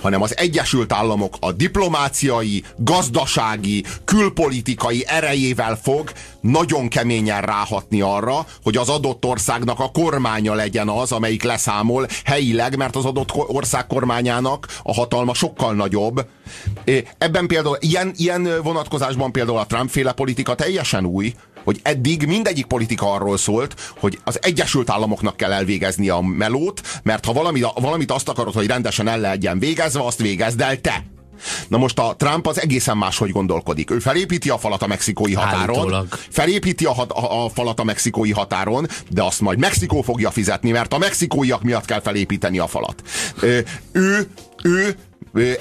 B: hanem az Egyesült Államok a diplomáciai, gazdasági, külpolitikai erejével fog nagyon keményen ráhatni arra, hogy az adott országnak a kormánya legyen az, amelyik leszámol helyileg, mert az adott ország kormányának a hatalma sokkal nagyobb. Ebben például ilyen, ilyen vonatkozásban például a Trump féle politika teljesen új, hogy eddig mindegyik politika arról szólt, hogy az Egyesült Államoknak kell elvégezni a melót, mert ha valami, valamit azt akarod, hogy rendesen el legyen végezve, azt végezd el te. Na most a Trump az egészen máshogy gondolkodik. Ő felépíti a falat a mexikói határon, Állítólag. felépíti a, a, a falat a mexikói határon, de azt majd Mexikó fogja fizetni, mert a mexikóiak miatt kell felépíteni a falat. Ő, ő, ő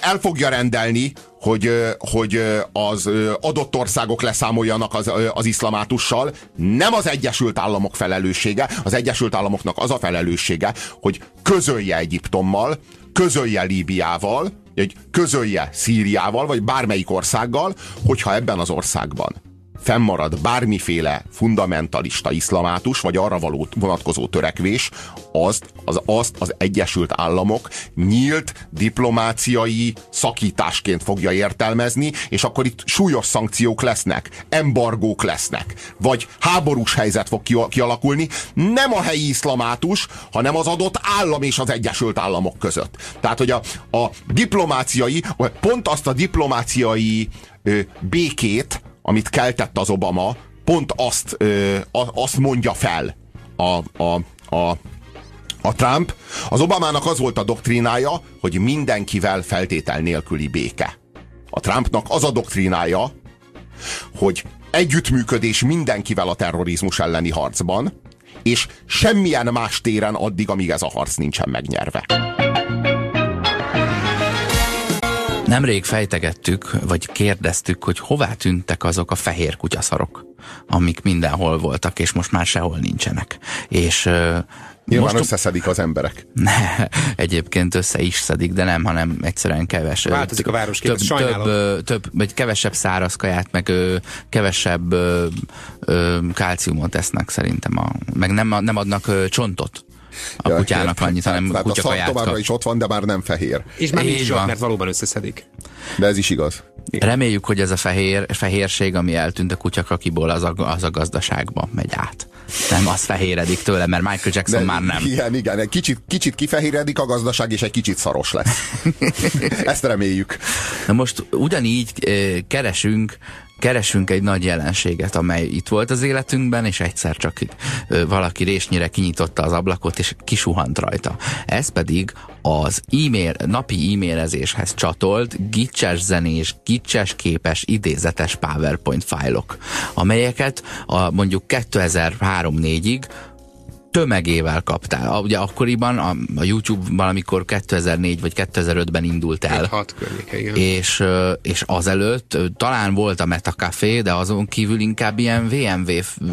B: el fogja rendelni, hogy, hogy az adott országok leszámoljanak az, az iszlamátussal. Nem az Egyesült Államok felelőssége, az Egyesült Államoknak az a felelőssége, hogy közölje Egyiptommal, közölje Líbiával, hogy közölje Szíriával, vagy bármelyik országgal, hogyha ebben az országban fennmarad bármiféle fundamentalista iszlamátus, vagy arra való vonatkozó törekvés, azt az, azt az Egyesült Államok nyílt diplomáciai szakításként fogja értelmezni, és akkor itt súlyos szankciók lesznek, embargók lesznek, vagy háborús helyzet fog kialakulni, nem a helyi iszlamátus, hanem az adott állam és az Egyesült Államok között. Tehát, hogy a, a diplomáciai, pont azt a diplomáciai ö, békét, amit keltett az Obama, pont azt, ö, azt mondja fel a, a, a, a Trump. Az Obamának az volt a doktrínája, hogy mindenkivel feltétel nélküli béke. A Trumpnak az a doktrínája, hogy együttműködés mindenkivel a terrorizmus elleni harcban, és semmilyen más téren addig, amíg ez a harc nincsen megnyerve.
A: Nemrég fejtegettük, vagy kérdeztük, hogy hová tűntek azok a fehér kutyaszarok, amik mindenhol voltak, és most már sehol nincsenek. És
B: Nyilván most összeszedik az emberek.
A: Ne, egyébként össze is szedik, de nem, hanem egyszerűen keves.
C: Változik a város
A: több, több, több, vagy kevesebb száraz kaját, meg kevesebb ö, ö, kálciumot esznek szerintem. A, meg nem, nem adnak ö, csontot a ja, kutyának annyit, hanem a kutya
B: kaját továbbra is ott van, de már nem fehér.
C: És már nincs van. mert valóban összeszedik.
B: De ez is igaz.
A: Reméljük, hogy ez a fehér, fehérség, ami eltűnt a kutyakakiból, az a, az a gazdaságba megy át. Nem, az fehéredik tőle, mert Michael Jackson De, már nem.
B: Igen, igen, egy kicsit, kicsit kifehéredik a gazdaság, és egy kicsit szaros lesz. Ezt reméljük.
A: Na most ugyanígy eh, keresünk keresünk egy nagy jelenséget, amely itt volt az életünkben, és egyszer csak valaki résnyire kinyitotta az ablakot, és kisuhant rajta. Ez pedig az e-mail, napi e-mailezéshez csatolt gicses zenés, gicses képes, idézetes PowerPoint fájlok, amelyeket a, mondjuk 2003-4-ig tömegével kaptál. Ugye akkoriban a, a YouTube valamikor 2004 vagy 2005-ben indult el.
C: Hat környéke, igen.
A: És, és azelőtt talán volt a Metacafé, de azon kívül inkább ilyen VMV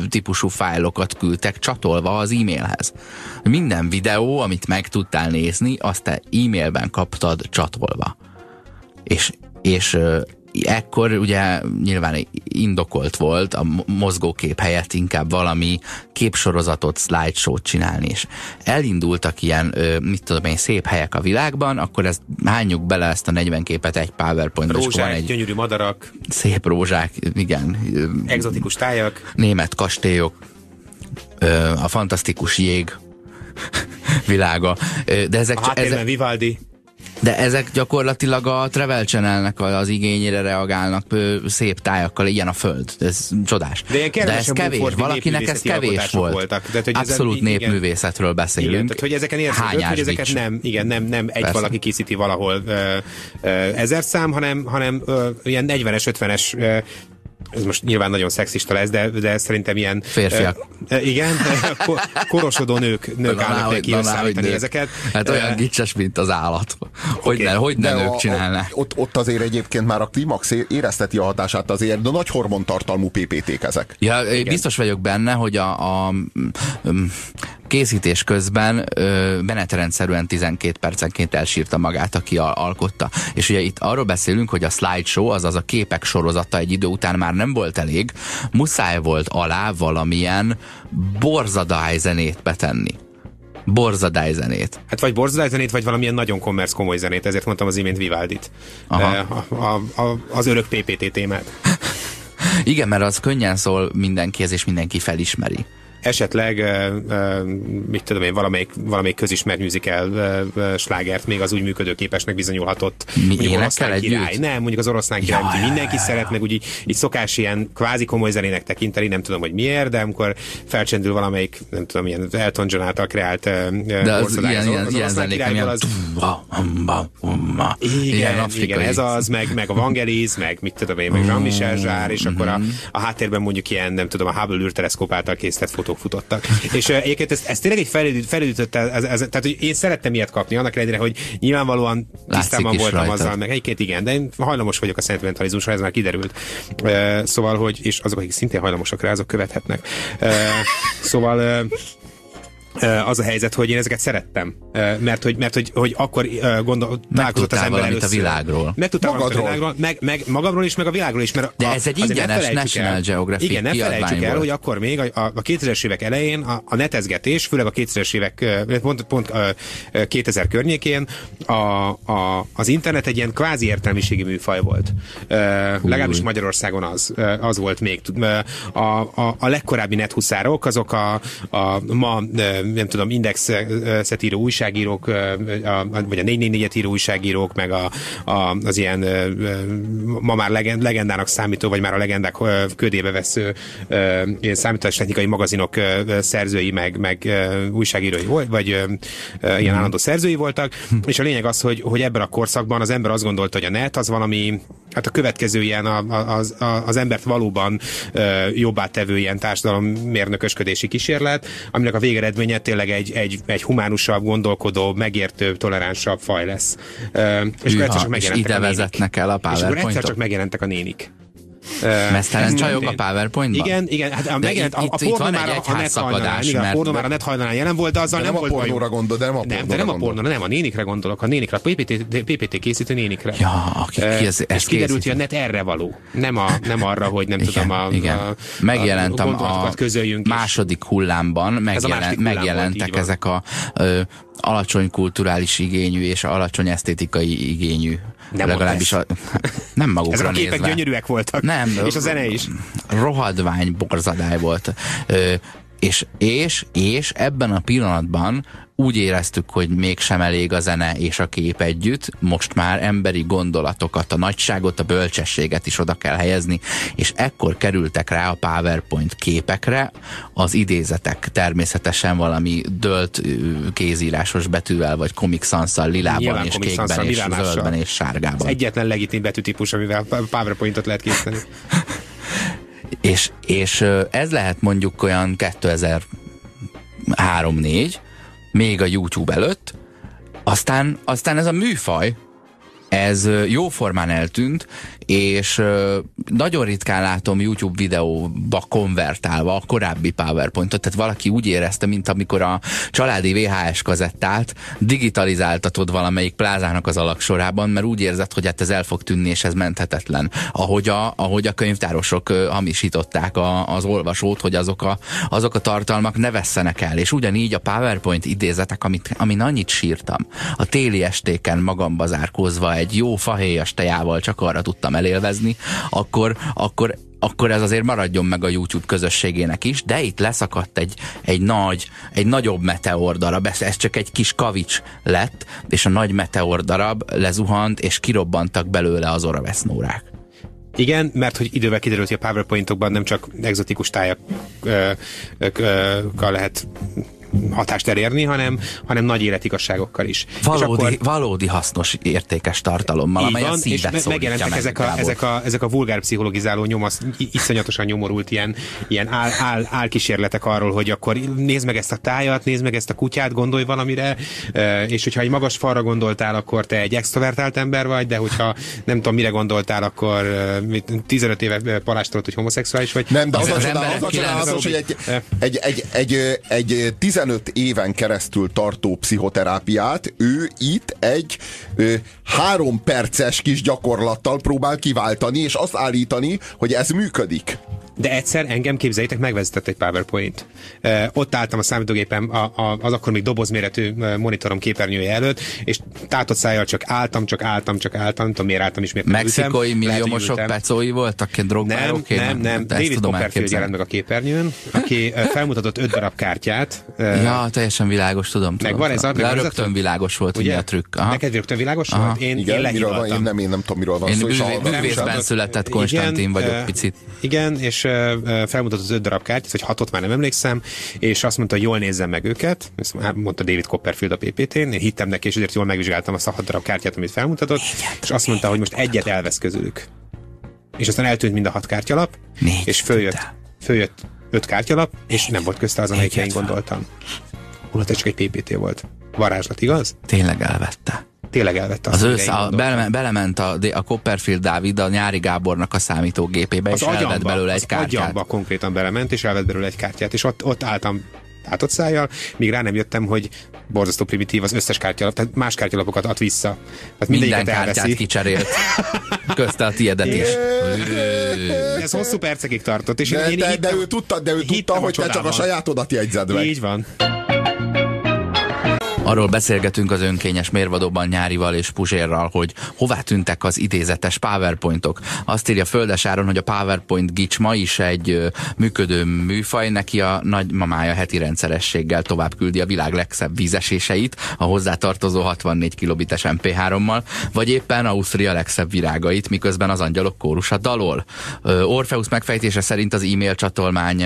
A: típusú fájlokat küldtek csatolva az e-mailhez. Minden videó, amit meg tudtál nézni, azt te e-mailben kaptad csatolva. És, és ekkor ugye nyilván indokolt volt a mozgókép helyett inkább valami képsorozatot, slideshow-t csinálni, és elindultak ilyen, mit tudom én, szép helyek a világban, akkor ezt hányjuk bele ezt a 40 képet egy powerpoint
C: Rózsák, egy gyönyörű madarak.
A: Szép rózsák, igen.
C: Exotikus tájak.
A: Német kastélyok, a fantasztikus jég világa. De ezek,
C: a ezek,
A: Vivaldi. De ezek gyakorlatilag a Travel Channelnek az igényére reagálnak ö, szép tájakkal, ilyen a föld. Ez csodás.
C: De,
A: De ez kevés, valakinek ez kevés volt.
C: Voltak. Tehát, hogy
A: Abszolút
C: ezen,
A: népművészetről beszélünk.
C: Igen, tehát, hogy ezeken érződik, hogy ezeket
A: bics.
C: nem, igen, nem, nem egy
A: Persze.
C: valaki készíti valahol ö, ö, ezer szám, hanem, hanem ö, ilyen 40-es, 50-es ö, ez most nyilván nagyon szexista lesz, de, de szerintem ilyen...
A: Férfiak.
C: ö, igen, ko- korosodó nők, nők
A: Na,
C: állnak neki összeállítani ezeket.
A: Hát olyan gicses, mint az állat. Hogy
C: Oké.
A: ne, hogy ne
B: De
A: nők
B: a-
A: csinálnák.
B: A, ott, ott azért egyébként már a klímax é- érezteti a hatását azért, de nagy hormontartalmú PPT-k ezek.
A: Ja, Igen. biztos vagyok benne, hogy a, a mm, készítés közben ö, menetrendszerűen 12 percenként elsírta magát, aki a, alkotta. És ugye itt arról beszélünk, hogy a slideshow, azaz a képek sorozata egy idő után már nem volt elég, muszáj volt alá valamilyen borzadály zenét betenni. Borzadály zenét.
C: Hát vagy borzadály zenét, vagy valamilyen nagyon kommersz komoly zenét, ezért mondtam az imént Vivaldit.
A: Aha.
C: A, a, a, az örök PPT témát.
A: Igen, mert az könnyen szól mindenkihez, és mindenki felismeri.
C: Esetleg, mit tudom én, valamelyik, valamelyik közismert musical slágert még az úgy működőképesnek bizonyulhatott.
A: Mi
C: Mondjuk oroszlán
A: együtt?
C: király. Nem, mondjuk az oroszlán király,
A: Ja, ja,
C: mindenki
A: ja, ja.
C: szeret, meg úgy így, így szokás ilyen kvázi komoly zenének tekinteni, nem tudom, hogy miért, de amikor felcsendül valamelyik, nem tudom, ilyen Elton John által kreált
A: De az ilyen, ilyen, ilyen
C: oroszlán
A: zenék, nem ilyen...
C: az, igen,
A: Ilyen
C: igen, ez az, meg, meg a Vangelis, meg mit tudom én, meg Jean-Michel Zsár, és akkor a, a háttérben mondjuk ilyen, nem tudom, a Hubble űrteleszkóp által készített fotók futottak. és egyébként ez, ez tényleg egy felüt, felütött, ez, ez, tehát hogy én szerettem ilyet kapni, annak ellenére, hogy nyilvánvalóan tisztában
A: is
C: voltam
A: rajtad.
C: azzal, meg egyébként igen, de én hajlamos vagyok a szentimentalizmusra, ez már kiderült. Uh, szóval, hogy, és azok, akik szintén hajlamosak rá, azok követhetnek. Uh, szóval uh, az a helyzet, hogy én ezeket szerettem, mert hogy, mert hogy, hogy akkor gondol, találkozott az ember
A: valamit a
C: először.
A: világról.
C: Megtudtál valamit a
B: Magadról.
C: világról, meg, meg magamról is, meg a világról is. Mert
A: De
C: a,
A: ez egy ingyenes National Geographic
C: Igen, ne felejtsük el,
A: volt.
C: hogy akkor még a, a 2000-es évek elején a, a netezgetés, főleg a 2000-es évek, pont, pont ö, 2000 környékén a, a, az internet egy ilyen kvázi értelmiségi műfaj volt. Ö, legalábbis Magyarországon az, az volt még. A, a, a legkorábbi nethuszárok, azok a, a ma, nem tudom, indexet író újságírók, a, vagy a 444-et író újságírók, meg a, a, az ilyen ma már legend, legendának számító, vagy már a legendák ködébe vesző ö, ilyen számítástechnikai magazinok szerzői, meg, meg újságírói volt, vagy ilyen állandó szerzői voltak, és a lényeg az, hogy, hogy ebben a korszakban az ember azt gondolta, hogy a net az valami, hát a következő ilyen az, a, az embert valóban jobbá tevő ilyen társadalom mérnökösködési kísérlet, aminek a végeredménye tényleg egy, egy, egy humánusabb, gondolkodó, megértő, toleránsabb faj lesz. Ö, és
A: Hűha,
C: csak
A: és ide
C: nénik.
A: vezetnek el a
C: És akkor egyszer csak megjelentek a nénik.
A: Mesztelen
C: Ez
A: csajok a. PowerPointban?
C: Igen, igen, hát a, megjelent, a,
A: itt-
C: a
A: itt
C: pornó
A: van
C: már
A: egy
C: a, a net hajnalán, igen, a pornó már a net hajnalán jelen volt, de azzal
B: De
C: nem,
B: nem a
C: volt
B: pornóra
C: bajunk.
B: gondol, de nem a
C: Nem, de
B: pornóra
C: nem a pornóra, nem, a nénikre gondolok, a nénikre, a PPT, PPT készítő nénikre.
A: Ja, aki ki ez, ezt
C: kiderült, hogy a net erre való. Nem, a, nem arra, hogy nem
A: Igen,
C: tudom, a,
A: igen.
C: a,
A: Megjelent
C: a
A: a, a második hullámban, megjelen, megjelentek ezek a alacsony kulturális igényű és alacsony esztétikai igényű.
C: Nem
A: legalábbis a, nem magukra
C: Ezek a képek
A: nézve.
C: gyönyörűek voltak.
A: Nem.
C: És a zene is.
A: Rohadvány borzadály volt. Ö, és, és, és ebben a pillanatban úgy éreztük, hogy mégsem elég a zene és a kép együtt, most már emberi gondolatokat, a nagyságot, a bölcsességet is oda kell helyezni, és ekkor kerültek rá a PowerPoint képekre az idézetek, természetesen valami dölt kézírásos betűvel, vagy Comic Sans-szal, lilában
C: Nyilván
A: és kékben és
C: lilánással.
A: zöldben és sárgában.
C: Az egyetlen legitim betűtípus, amivel PowerPointot lehet készíteni.
A: És, és ez lehet mondjuk olyan 2003-4, még a YouTube előtt, aztán, aztán ez a műfaj, ez ö, jóformán eltűnt, és nagyon ritkán látom YouTube videóba konvertálva a korábbi PowerPointot, tehát valaki úgy érezte, mint amikor a családi VHS kazettát digitalizáltatod valamelyik plázának az alaksorában, mert úgy érzed, hogy hát ez el fog tűnni, és ez menthetetlen. Ahogy a, ahogy a könyvtárosok hamisították a, az olvasót, hogy azok a, azok a tartalmak ne vesszenek el, és ugyanígy a PowerPoint idézetek, amit, amin annyit sírtam, a téli estéken magamba zárkózva egy jó fahéjas tejával csak arra tudtam elélvezni, akkor, akkor akkor ez azért maradjon meg a YouTube közösségének is, de itt leszakadt egy, egy nagy, egy nagyobb meteor darab, ez, ez csak egy kis kavics lett, és a nagy meteor darab lezuhant, és kirobbantak belőle az oravesznórák.
C: Igen, mert hogy idővel kiderült, hogy a PowerPointokban nem csak exotikus tájakkal lehet hatást elérni, hanem, hanem nagy életigazságokkal is.
A: Valódi, és akkor, valódi hasznos, értékes tartalommal, amely van, a
C: és me- megjelentek meg ezek, a, ezek, a, ezek a vulgár pszichologizáló nyomasz, iszonyatosan nyomorult ilyen, ilyen áll, áll, álkísérletek arról, hogy akkor nézd meg ezt a tájat, nézd meg ezt a kutyát, gondolj valamire, és hogyha egy magas falra gondoltál, akkor te egy extrovertált ember vagy, de hogyha nem tudom, mire gondoltál, akkor 15 éve palástolt, hogy homoszexuális vagy.
B: Nem, de az, az, az, az, az, az, hogy egy, egy, egy, egy, egy 15 éven keresztül tartó pszichoterápiát ő itt egy ö, három perces kis gyakorlattal próbál kiváltani, és azt állítani, hogy ez működik.
C: De egyszer engem képzeljétek, megvezetett egy PowerPoint. Uh, ott álltam a számítógépem a, a, az akkor még dobozméretű monitorom képernyője előtt, és tátott szájjal csak álltam, csak álltam, csak álltam, nem tudom miért álltam is, miért
A: Mexikói milliómosok pecói voltak, ilyen
C: Nem, nem, nem. David Copperfield jelent meg a képernyőn, aki felmutatott öt darab kártyát.
A: Ja, teljesen világos, tudom. tudom
C: van ez a,
A: meg rögtön világos volt ugye? a trükk.
C: Aha. Neked rögtön világos Aha. volt?
B: Én, Igen, én miről van, én nem, én nem tudom, miről van
A: én szó. Én művészben született Konstantin vagyok picit.
C: Igen, és felmutatott az öt darab kártyát, vagy hatot már nem emlékszem, és azt mondta, hogy jól nézzem meg őket, ezt mondta David Copperfield a PPT-n, én hittem neki, és ezért jól megvizsgáltam azt a hat darab kártyát, amit felmutatott, és azt mondta, hogy most egyet elvesz közülük. És aztán eltűnt mind a hat kártyalap, Négy és följött, följött öt kártyalap, és nem volt közte az, amelyikre én gondoltam. Holott ez csak egy PPT volt. Varázslat, igaz?
A: Tényleg elvette
C: tényleg elvette
A: az össze, a, bele, belement a, a Copperfield Dávid a Nyári Gábornak a számítógépébe, az és agyamba, elvett belőle egy kártyát.
C: agyamba konkrétan belement, és elvett belőle egy kártyát, és ott, ott álltam tátott szájjal, míg rá nem jöttem, hogy borzasztó primitív az összes kártyalap, tehát más kártyalapokat ad vissza.
A: Tehát Minden kártyát elveszi. kicserélt. Közte a tiedet is.
C: Ez hosszú percekig tartott. És
B: de,
C: én,
B: de, de, ő tudta, de ő tudta, hogy te csak a sajátodat jegyzed meg.
C: Így van.
A: Arról beszélgetünk az önkényes mérvadóban Nyárival és Puzsérral, hogy hová tűntek az idézetes PowerPointok. Azt írja Földes Áron, hogy a PowerPoint gics ma is egy működő műfaj, neki a nagymamája heti rendszerességgel tovább küldi a világ legszebb vízeséseit a hozzátartozó 64 kilobites MP3-mal, vagy éppen Ausztria legszebb virágait, miközben az angyalok kórusa dalol. Orpheus megfejtése szerint az e-mail csatolmány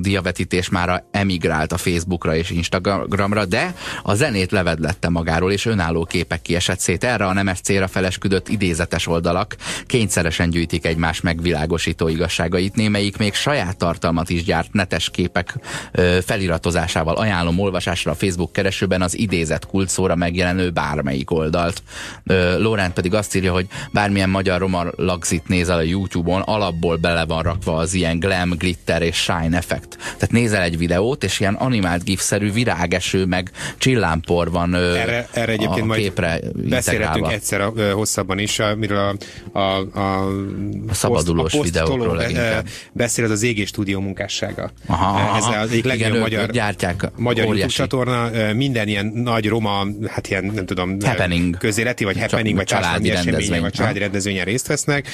A: diavetítés már emigrált a Facebookra és Instagramra, de az zenét levedlette magáról, és önálló képek kiesett szét. Erre a nemes célra felesküdött idézetes oldalak kényszeresen gyűjtik egymás megvilágosító igazságait, némelyik még saját tartalmat is gyárt netes képek ö, feliratozásával. Ajánlom olvasásra a Facebook keresőben az idézet kulcsszóra megjelenő bármelyik oldalt. Ö, pedig azt írja, hogy bármilyen magyar roma lagzit nézel a YouTube-on, alapból bele van rakva az ilyen glam, glitter és shine effekt. Tehát nézel egy videót, és ilyen animált gifszerű virágeső, meg csillám villámpor van
C: erre, erre egyébként a
A: majd képre
C: beszélhetünk egyszer a, hosszabban is, amiről a, a, a,
A: a szabadulós poszt, a videókról
C: leginkább. Beszél az az égés stúdió munkássága.
A: Aha,
C: Ez az egyik legjobb magyar,
A: gyártják
C: magyar YouTube csatorna. Minden ilyen nagy roma, hát ilyen nem tudom,
A: happening.
C: közéleti, vagy happening, vagy családi eseményen, vagy családi rendezvényen részt vesznek.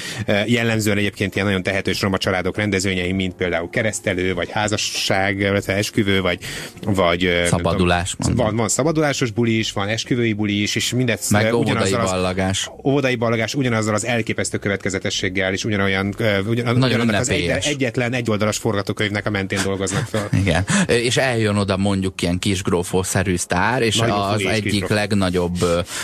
C: Jellemzően egyébként ilyen nagyon tehetős roma családok rendezvényei, mint például keresztelő, vagy házasság, vagy esküvő, vagy, vagy
A: szabadulás.
C: Tudom, van, van szabadulás szabadulásos buli is, van esküvői buli is, és mindezt
A: Meg óvodai ballagás.
C: Az, óvodai ballagás ugyanazzal az elképesztő következetességgel, és ugyanolyan ugyan,
A: Nagyon
C: az egy, egyetlen egyoldalas forgatókönyvnek a mentén dolgoznak fel.
A: Igen. És eljön oda mondjuk ilyen kis grófószerű sztár, és Nagyon az egyik kisgróf. legnagyobb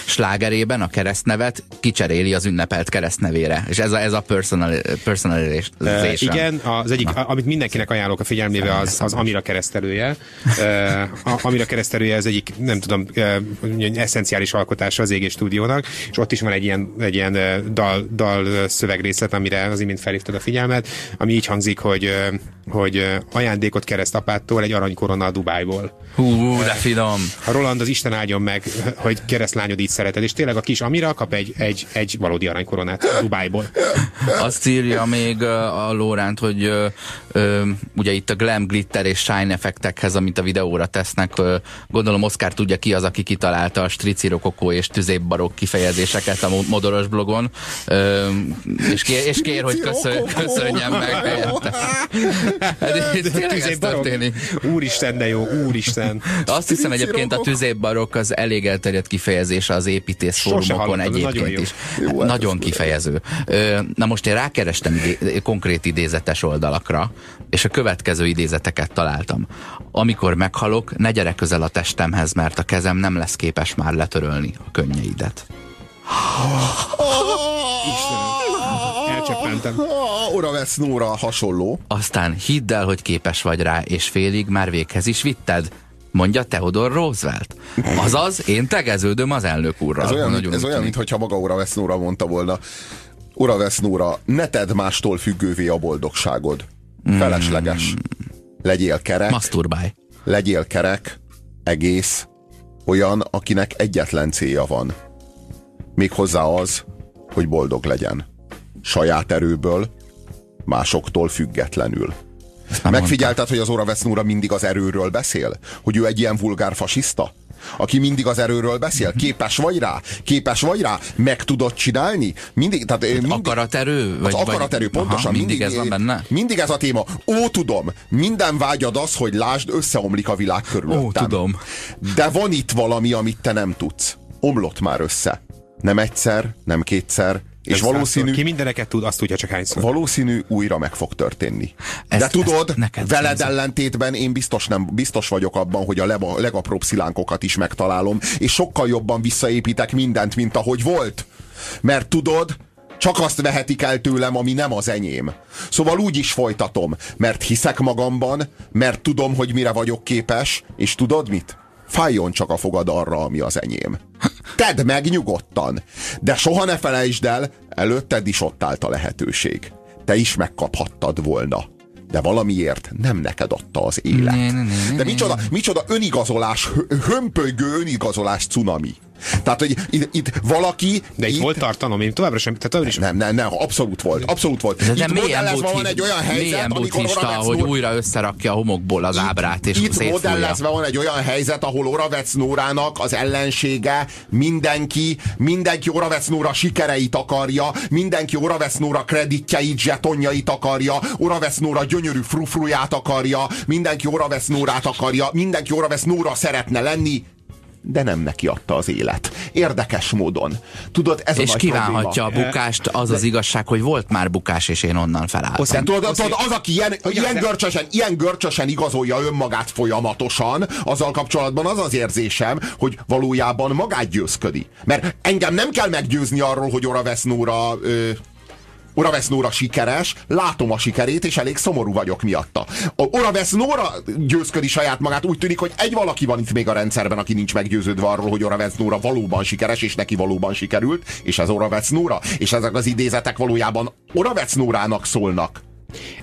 A: slágerében a keresztnevet kicseréli az ünnepelt keresztnevére. És ez a, ez a personal, personalization.
C: Igen, az egyik, Na. amit mindenkinek ajánlok a figyelmébe, az, az Amira keresztelője. Uh, Amira keresztelője az egyik, nem nem tudom, eszenciális alkotása az égés stúdiónak, és ott is van egy ilyen, egy ilyen dal, dal szövegrészlet, amire az imént felhívtad a figyelmet, ami így hangzik, hogy, hogy ajándékot kereszt apától egy aranykorona a Dubájból.
A: Hú, de finom!
C: A Roland az Isten áldjon meg, hogy keresztlányod így szereted, és tényleg a kis Amira kap egy, egy, egy valódi aranykoronát Dubájból.
A: Azt írja még a Lóránt, hogy ö, ugye itt a glam, glitter és shine effektekhez, amit a videóra tesznek, ö, gondolom Oscar tud tudja ki az, aki kitalálta a stricirokokó és tüzépbarok kifejezéseket a modoros blogon, ö, és, kér, és kér, hogy köszön, köszönjem meg helyette. Hát, tényleg ez történik.
C: Úristen, de jó, úristen.
A: Azt hiszem egyébként a tüzépbarok az elég elterjedt kifejezése az építész fórumokon egyébként nagyon is. Jó, hát nagyon kifejező. Na most én rákerestem konkrét idézetes oldalakra, és a következő idézeteket találtam. Amikor meghalok, ne gyere közel a testemhez, mert a kezem nem lesz képes már letörölni a könnyeidet.
C: Elcseppentem.
B: Ura vesz Nóra hasonló.
A: Aztán hidd el, hogy képes vagy rá, és félig már véghez is vitted mondja Theodor Roosevelt. Azaz, én tegeződöm az elnök úrral.
B: Ez olyan, ez olyan mintha maga Ura Vesznóra mondta volna. Ura Vesznóra, ne tedd mástól függővé a boldogságod. Felesleges. Legyél kerek.
A: Masturbálj.
B: Legyél kerek, egész, olyan, akinek egyetlen célja van. Méghozzá az, hogy boldog legyen. Saját erőből, másoktól függetlenül. Megfigyelted, hogy az Ora Vesznúra mindig az erőről beszél? Hogy ő egy ilyen vulgár fasiszta? Aki mindig az erőről beszél. Képes vagy rá? Képes vagy rá? Meg tudod csinálni? Mindig, tehát mindig,
A: akaraterő?
B: Vagy, az akaraterő, vagy, pontosan.
A: Aha, mindig, mindig ez van benne?
B: Mindig ez a téma. Ó, tudom, minden vágyad az, hogy lásd, összeomlik a világ körülöttem.
A: Ó, tudom.
B: De van itt valami, amit te nem tudsz. Omlott már össze. Nem egyszer, nem kétszer, és valószínű...
C: Ki mindeneket tud, azt tudja csak hányszor.
B: Valószínű újra meg fog történni. Ezt, De tudod, ezt veled ellentétben én biztos, nem, biztos vagyok abban, hogy a leba, legapróbb szilánkokat is megtalálom, és sokkal jobban visszaépítek mindent, mint ahogy volt. Mert tudod, csak azt vehetik el tőlem, ami nem az enyém. Szóval úgy is folytatom, mert hiszek magamban, mert tudom, hogy mire vagyok képes, és tudod mit? Fájjon csak a fogad arra, ami az enyém. Tedd meg nyugodtan, de soha ne felejtsd el, előtted is ott állt a lehetőség. Te is megkaphattad volna de valamiért nem neked adta az élet. Ne, ne, ne, de micsoda, micsoda önigazolás, hömpölygő önigazolás cunami. Tehát, hogy itt, itt valaki...
C: De itt,
B: itt
C: volt tartalom, én továbbra sem... Tehát továbbra
B: sem... Nem, nem, nem, abszolút volt, abszolút volt.
A: De, de modellezve van egy olyan helyzet, amikor buddhista, hogy újra összerakja a homokból az itt, ábrát, és
B: Itt modellezve van egy olyan helyzet, ahol Oravec Nórának az ellensége mindenki, mindenki Oravec Nóra sikereit akarja, mindenki Oravec Nóra kreditjeit, zsetonjait akarja, Oravec Nóra gyönyörű frufruját akarja, mindenki Oravec Nórát akarja, mindenki Oravec Nóra szeretne lenni, de nem neki adta az élet. Érdekes módon. Tudod, ez
A: és
B: a
A: kívánhatja
B: probléma.
A: a bukást, az az igazság, hogy volt már bukás, és én onnan felálltam.
B: Oszi, tudod, tudod, az, aki ilyen, ilyen, görcsösen, ilyen görcsösen igazolja önmagát folyamatosan, azzal kapcsolatban az az érzésem, hogy valójában magát győzködi. Mert engem nem kell meggyőzni arról, hogy Ora Vesznóra Oravesz Nóra sikeres, látom a sikerét, és elég szomorú vagyok miatta. Oravesz Nóra győzködi saját magát, úgy tűnik, hogy egy valaki van itt még a rendszerben, aki nincs meggyőződve arról, hogy Oravesz Nóra valóban sikeres, és neki valóban sikerült, és ez Oravesz Nóra, és ezek az idézetek valójában Oravesz Nórának szólnak.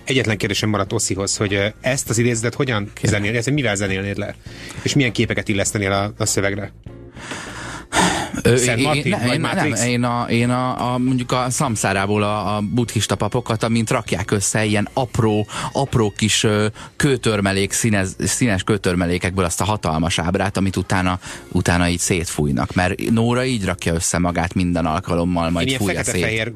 C: Egyetlen kérdésem maradt Osszihoz, hogy ezt az idézetet hogyan zenélnéd, mivel zenélnéd le? És milyen képeket illesztenél a, a szövegre?
A: Szent Martin, én, én, nem, én, a, én a, a, mondjuk a szamszárából a, a buddhista papokat, amint rakják össze ilyen apró, apró kis kőtörmelék, színes, színes kőtörmelékekből azt a hatalmas ábrát, amit utána, utána így szétfújnak. Mert Nóra így rakja össze magát minden alkalommal, majd én fújja szét. fehér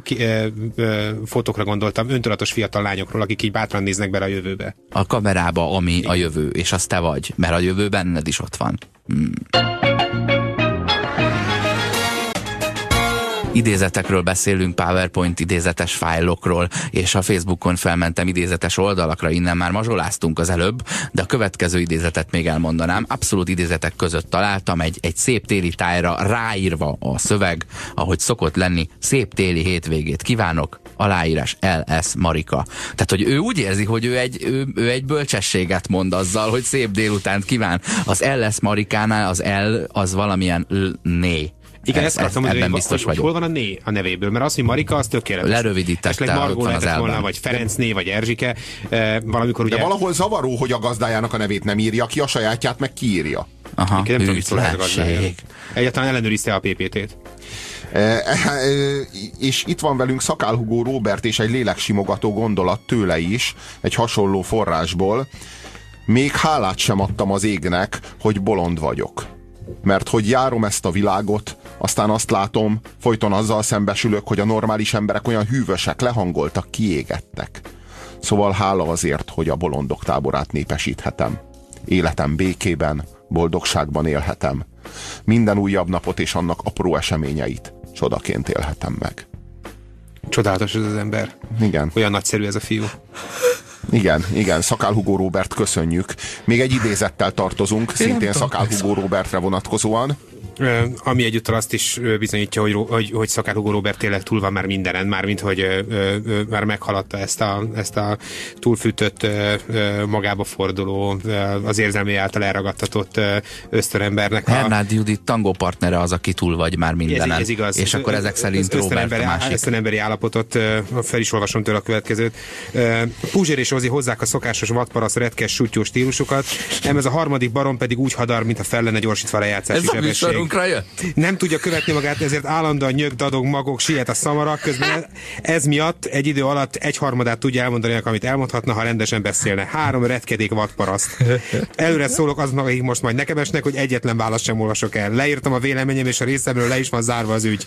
C: fotókra gondoltam, öntudatos fiatal lányokról, akik így bátran néznek bele a jövőbe.
A: A kamerába, ami Igen. a jövő, és az te vagy, mert a jövő benned is ott van. Hmm. Idézetekről beszélünk, PowerPoint idézetes fájlokról, és a Facebookon felmentem idézetes oldalakra, innen már mazsoláztunk az előbb, de a következő idézetet még elmondanám. Abszolút idézetek között találtam egy, egy szép téli tájra ráírva a szöveg, ahogy szokott lenni, szép téli hétvégét kívánok, aláírás LS Marika. Tehát, hogy ő úgy érzi, hogy ő egy, ő, ő egy bölcsességet mond azzal, hogy szép délutánt kíván. Az LS Marikánál az L az valamilyen né
C: igen, ezt akartam mondani, hogy, biztos hogy, hogy hol van a né a nevéből, mert az, hogy Marika, az tökéletes.
A: Lerövidítette,
C: Margó az elben. volna, vagy Ferencné, vagy Erzsike. E, valamikor ugye...
B: De valahol zavaró, hogy a gazdájának a nevét nem írja ki, a sajátját meg kiírja.
A: Aha,
C: nem tudom, hogy a gazdájának. Egyáltalán ellenőrizte a PPT-t.
B: E, e, és itt van velünk Szakálhugó Róbert és egy léleksimogató gondolat tőle is, egy hasonló forrásból. Még hálát sem adtam az égnek, hogy bolond vagyok mert hogy járom ezt a világot, aztán azt látom, folyton azzal szembesülök, hogy a normális emberek olyan hűvösek, lehangoltak, kiégettek. Szóval hála azért, hogy a bolondok táborát népesíthetem. Életem békében, boldogságban élhetem. Minden újabb napot és annak apró eseményeit csodaként élhetem meg.
C: Csodálatos ez az ember.
B: Igen.
C: Olyan nagyszerű ez a fiú.
B: Igen, igen, Szakál Hugo Robert köszönjük. Még egy idézettel tartozunk, szintén Szakál Hugo Robertre vonatkozóan.
C: Ami egyúttal azt is bizonyítja, hogy, hogy, hogy Szakár Hugo Robert tényleg túl van már mindenen, mármint hogy ö, ö, már meghaladta ezt a, ezt a túlfűtött, ö, magába forduló, az érzelmi által elragadtatott ösztörembernek.
A: A... Hernád Judit tangó partnere az, aki túl vagy már mindenen. Ez, ez igaz. És akkor ezek szerint Robert a másik.
C: Ösztönemberi állapotot, fel is olvasom tőle a következőt. Puzsér és Ozi hozzák a szokásos vadparasz retkes sutyó stílusokat, nem ez a harmadik barom pedig úgy hadar, mint a fel lenne gyorsítva lejátszási sebesség
A: magunkra jött?
C: Nem tudja követni magát, ezért állandóan nyög, dadog, magok, siet a szamara. Közben ez miatt egy idő alatt egyharmadát tudja elmondani, amit elmondhatna, ha rendesen beszélne. Három retkedék vadparaszt. Előre szólok azoknak, akik most majd nekem esnek, hogy egyetlen választ sem olvasok el. Leírtam a véleményem, és a részemről le is van zárva az ügy.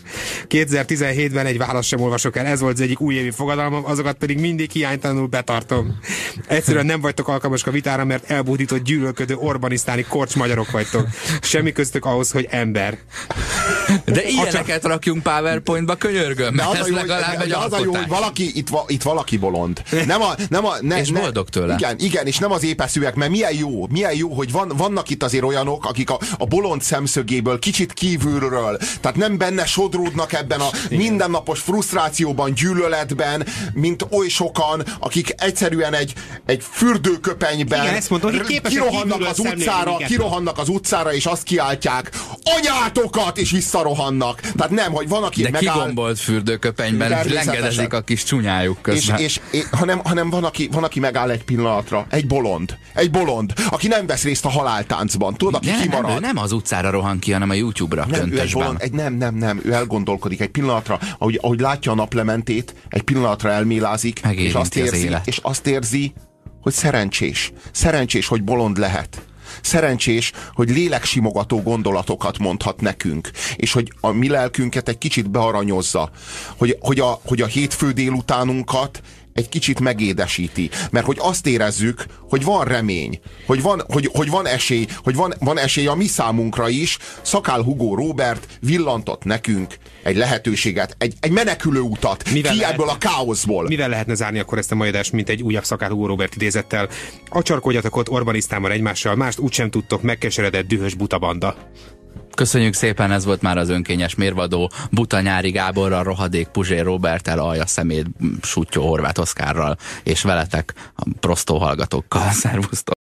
C: 2017-ben egy választ sem olvasok el. Ez volt az egyik újévi fogadalmam, azokat pedig mindig hiánytalanul betartom. Egyszerűen nem vagytok alkalmasak a vitára, mert elbúdított gyűlölködő orbanisztáni korcs magyarok vagytok. Semmi köztök ahhoz, hogy ember.
A: De ilyeneket csak... rakjunk PowerPointba, könyörgöm. De az
B: a jó, legalább egy az a jó, hogy valaki, itt, va, itt valaki bolond. Nem a, nem a, ne,
A: és
B: ne,
A: boldog tőle.
B: Igen, igen, és nem az épeszűek, mert milyen jó, milyen jó, hogy van, vannak itt azért olyanok, akik a, a bolond szemszögéből, kicsit kívülről, tehát nem benne sodródnak ebben a mindennapos frusztrációban, gyűlöletben, mint oly sokan, akik egyszerűen egy, egy fürdőköpenyben
C: igen, ezt mondom, hogy
B: kirohannak az utcára, kirohannak az utcára, és azt kiáltják, anyátokat, és visszarohannak. Tehát nem, hogy van, aki
A: De
B: megáll...
A: kigombolt fürdőköpenyben lengedezik a kis csúnyájuk közben.
B: És, és, és, hanem, hanem van, aki, van, aki megáll egy pillanatra. Egy bolond. Egy bolond, aki nem vesz részt a haláltáncban. Tudod, aki
A: nem,
B: kimarad.
A: Nem, nem az utcára rohan ki, hanem a YouTube-ra
B: nem, egy bolond, egy, nem, nem, nem. Ő elgondolkodik egy pillanatra, ahogy, ahogy látja a naplementét, egy pillanatra elmélázik, és azt, érzi, az és azt érzi, hogy szerencsés. Szerencsés, hogy bolond lehet. Szerencsés, hogy léleksimogató gondolatokat mondhat nekünk, és hogy a mi lelkünket egy kicsit bearanyozza, hogy, hogy, a, hogy a hétfő délutánunkat egy kicsit megédesíti. Mert hogy azt érezzük, hogy van remény, hogy van, hogy, hogy van esély, hogy van, van esély a mi számunkra is. Szakál Hugo Robert villantott nekünk egy lehetőséget, egy, egy menekülő utat mivel ki lehet, ebből a káoszból.
C: Mivel lehetne zárni akkor ezt a majdást, mint egy újabb Szakál Hugo Robert idézettel? Acsarkodjatok ott Orbanisztával egymással, mást úgysem tudtok, megkeseredett dühös butabanda.
A: Köszönjük szépen, ez volt már az önkényes mérvadó Buta Nyári Gáborral, Rohadék Puzsér Robertel, Alja Szemét, Sutyó Horváth Oszkárral, és veletek a prostó hallgatókkal. Szervusztok!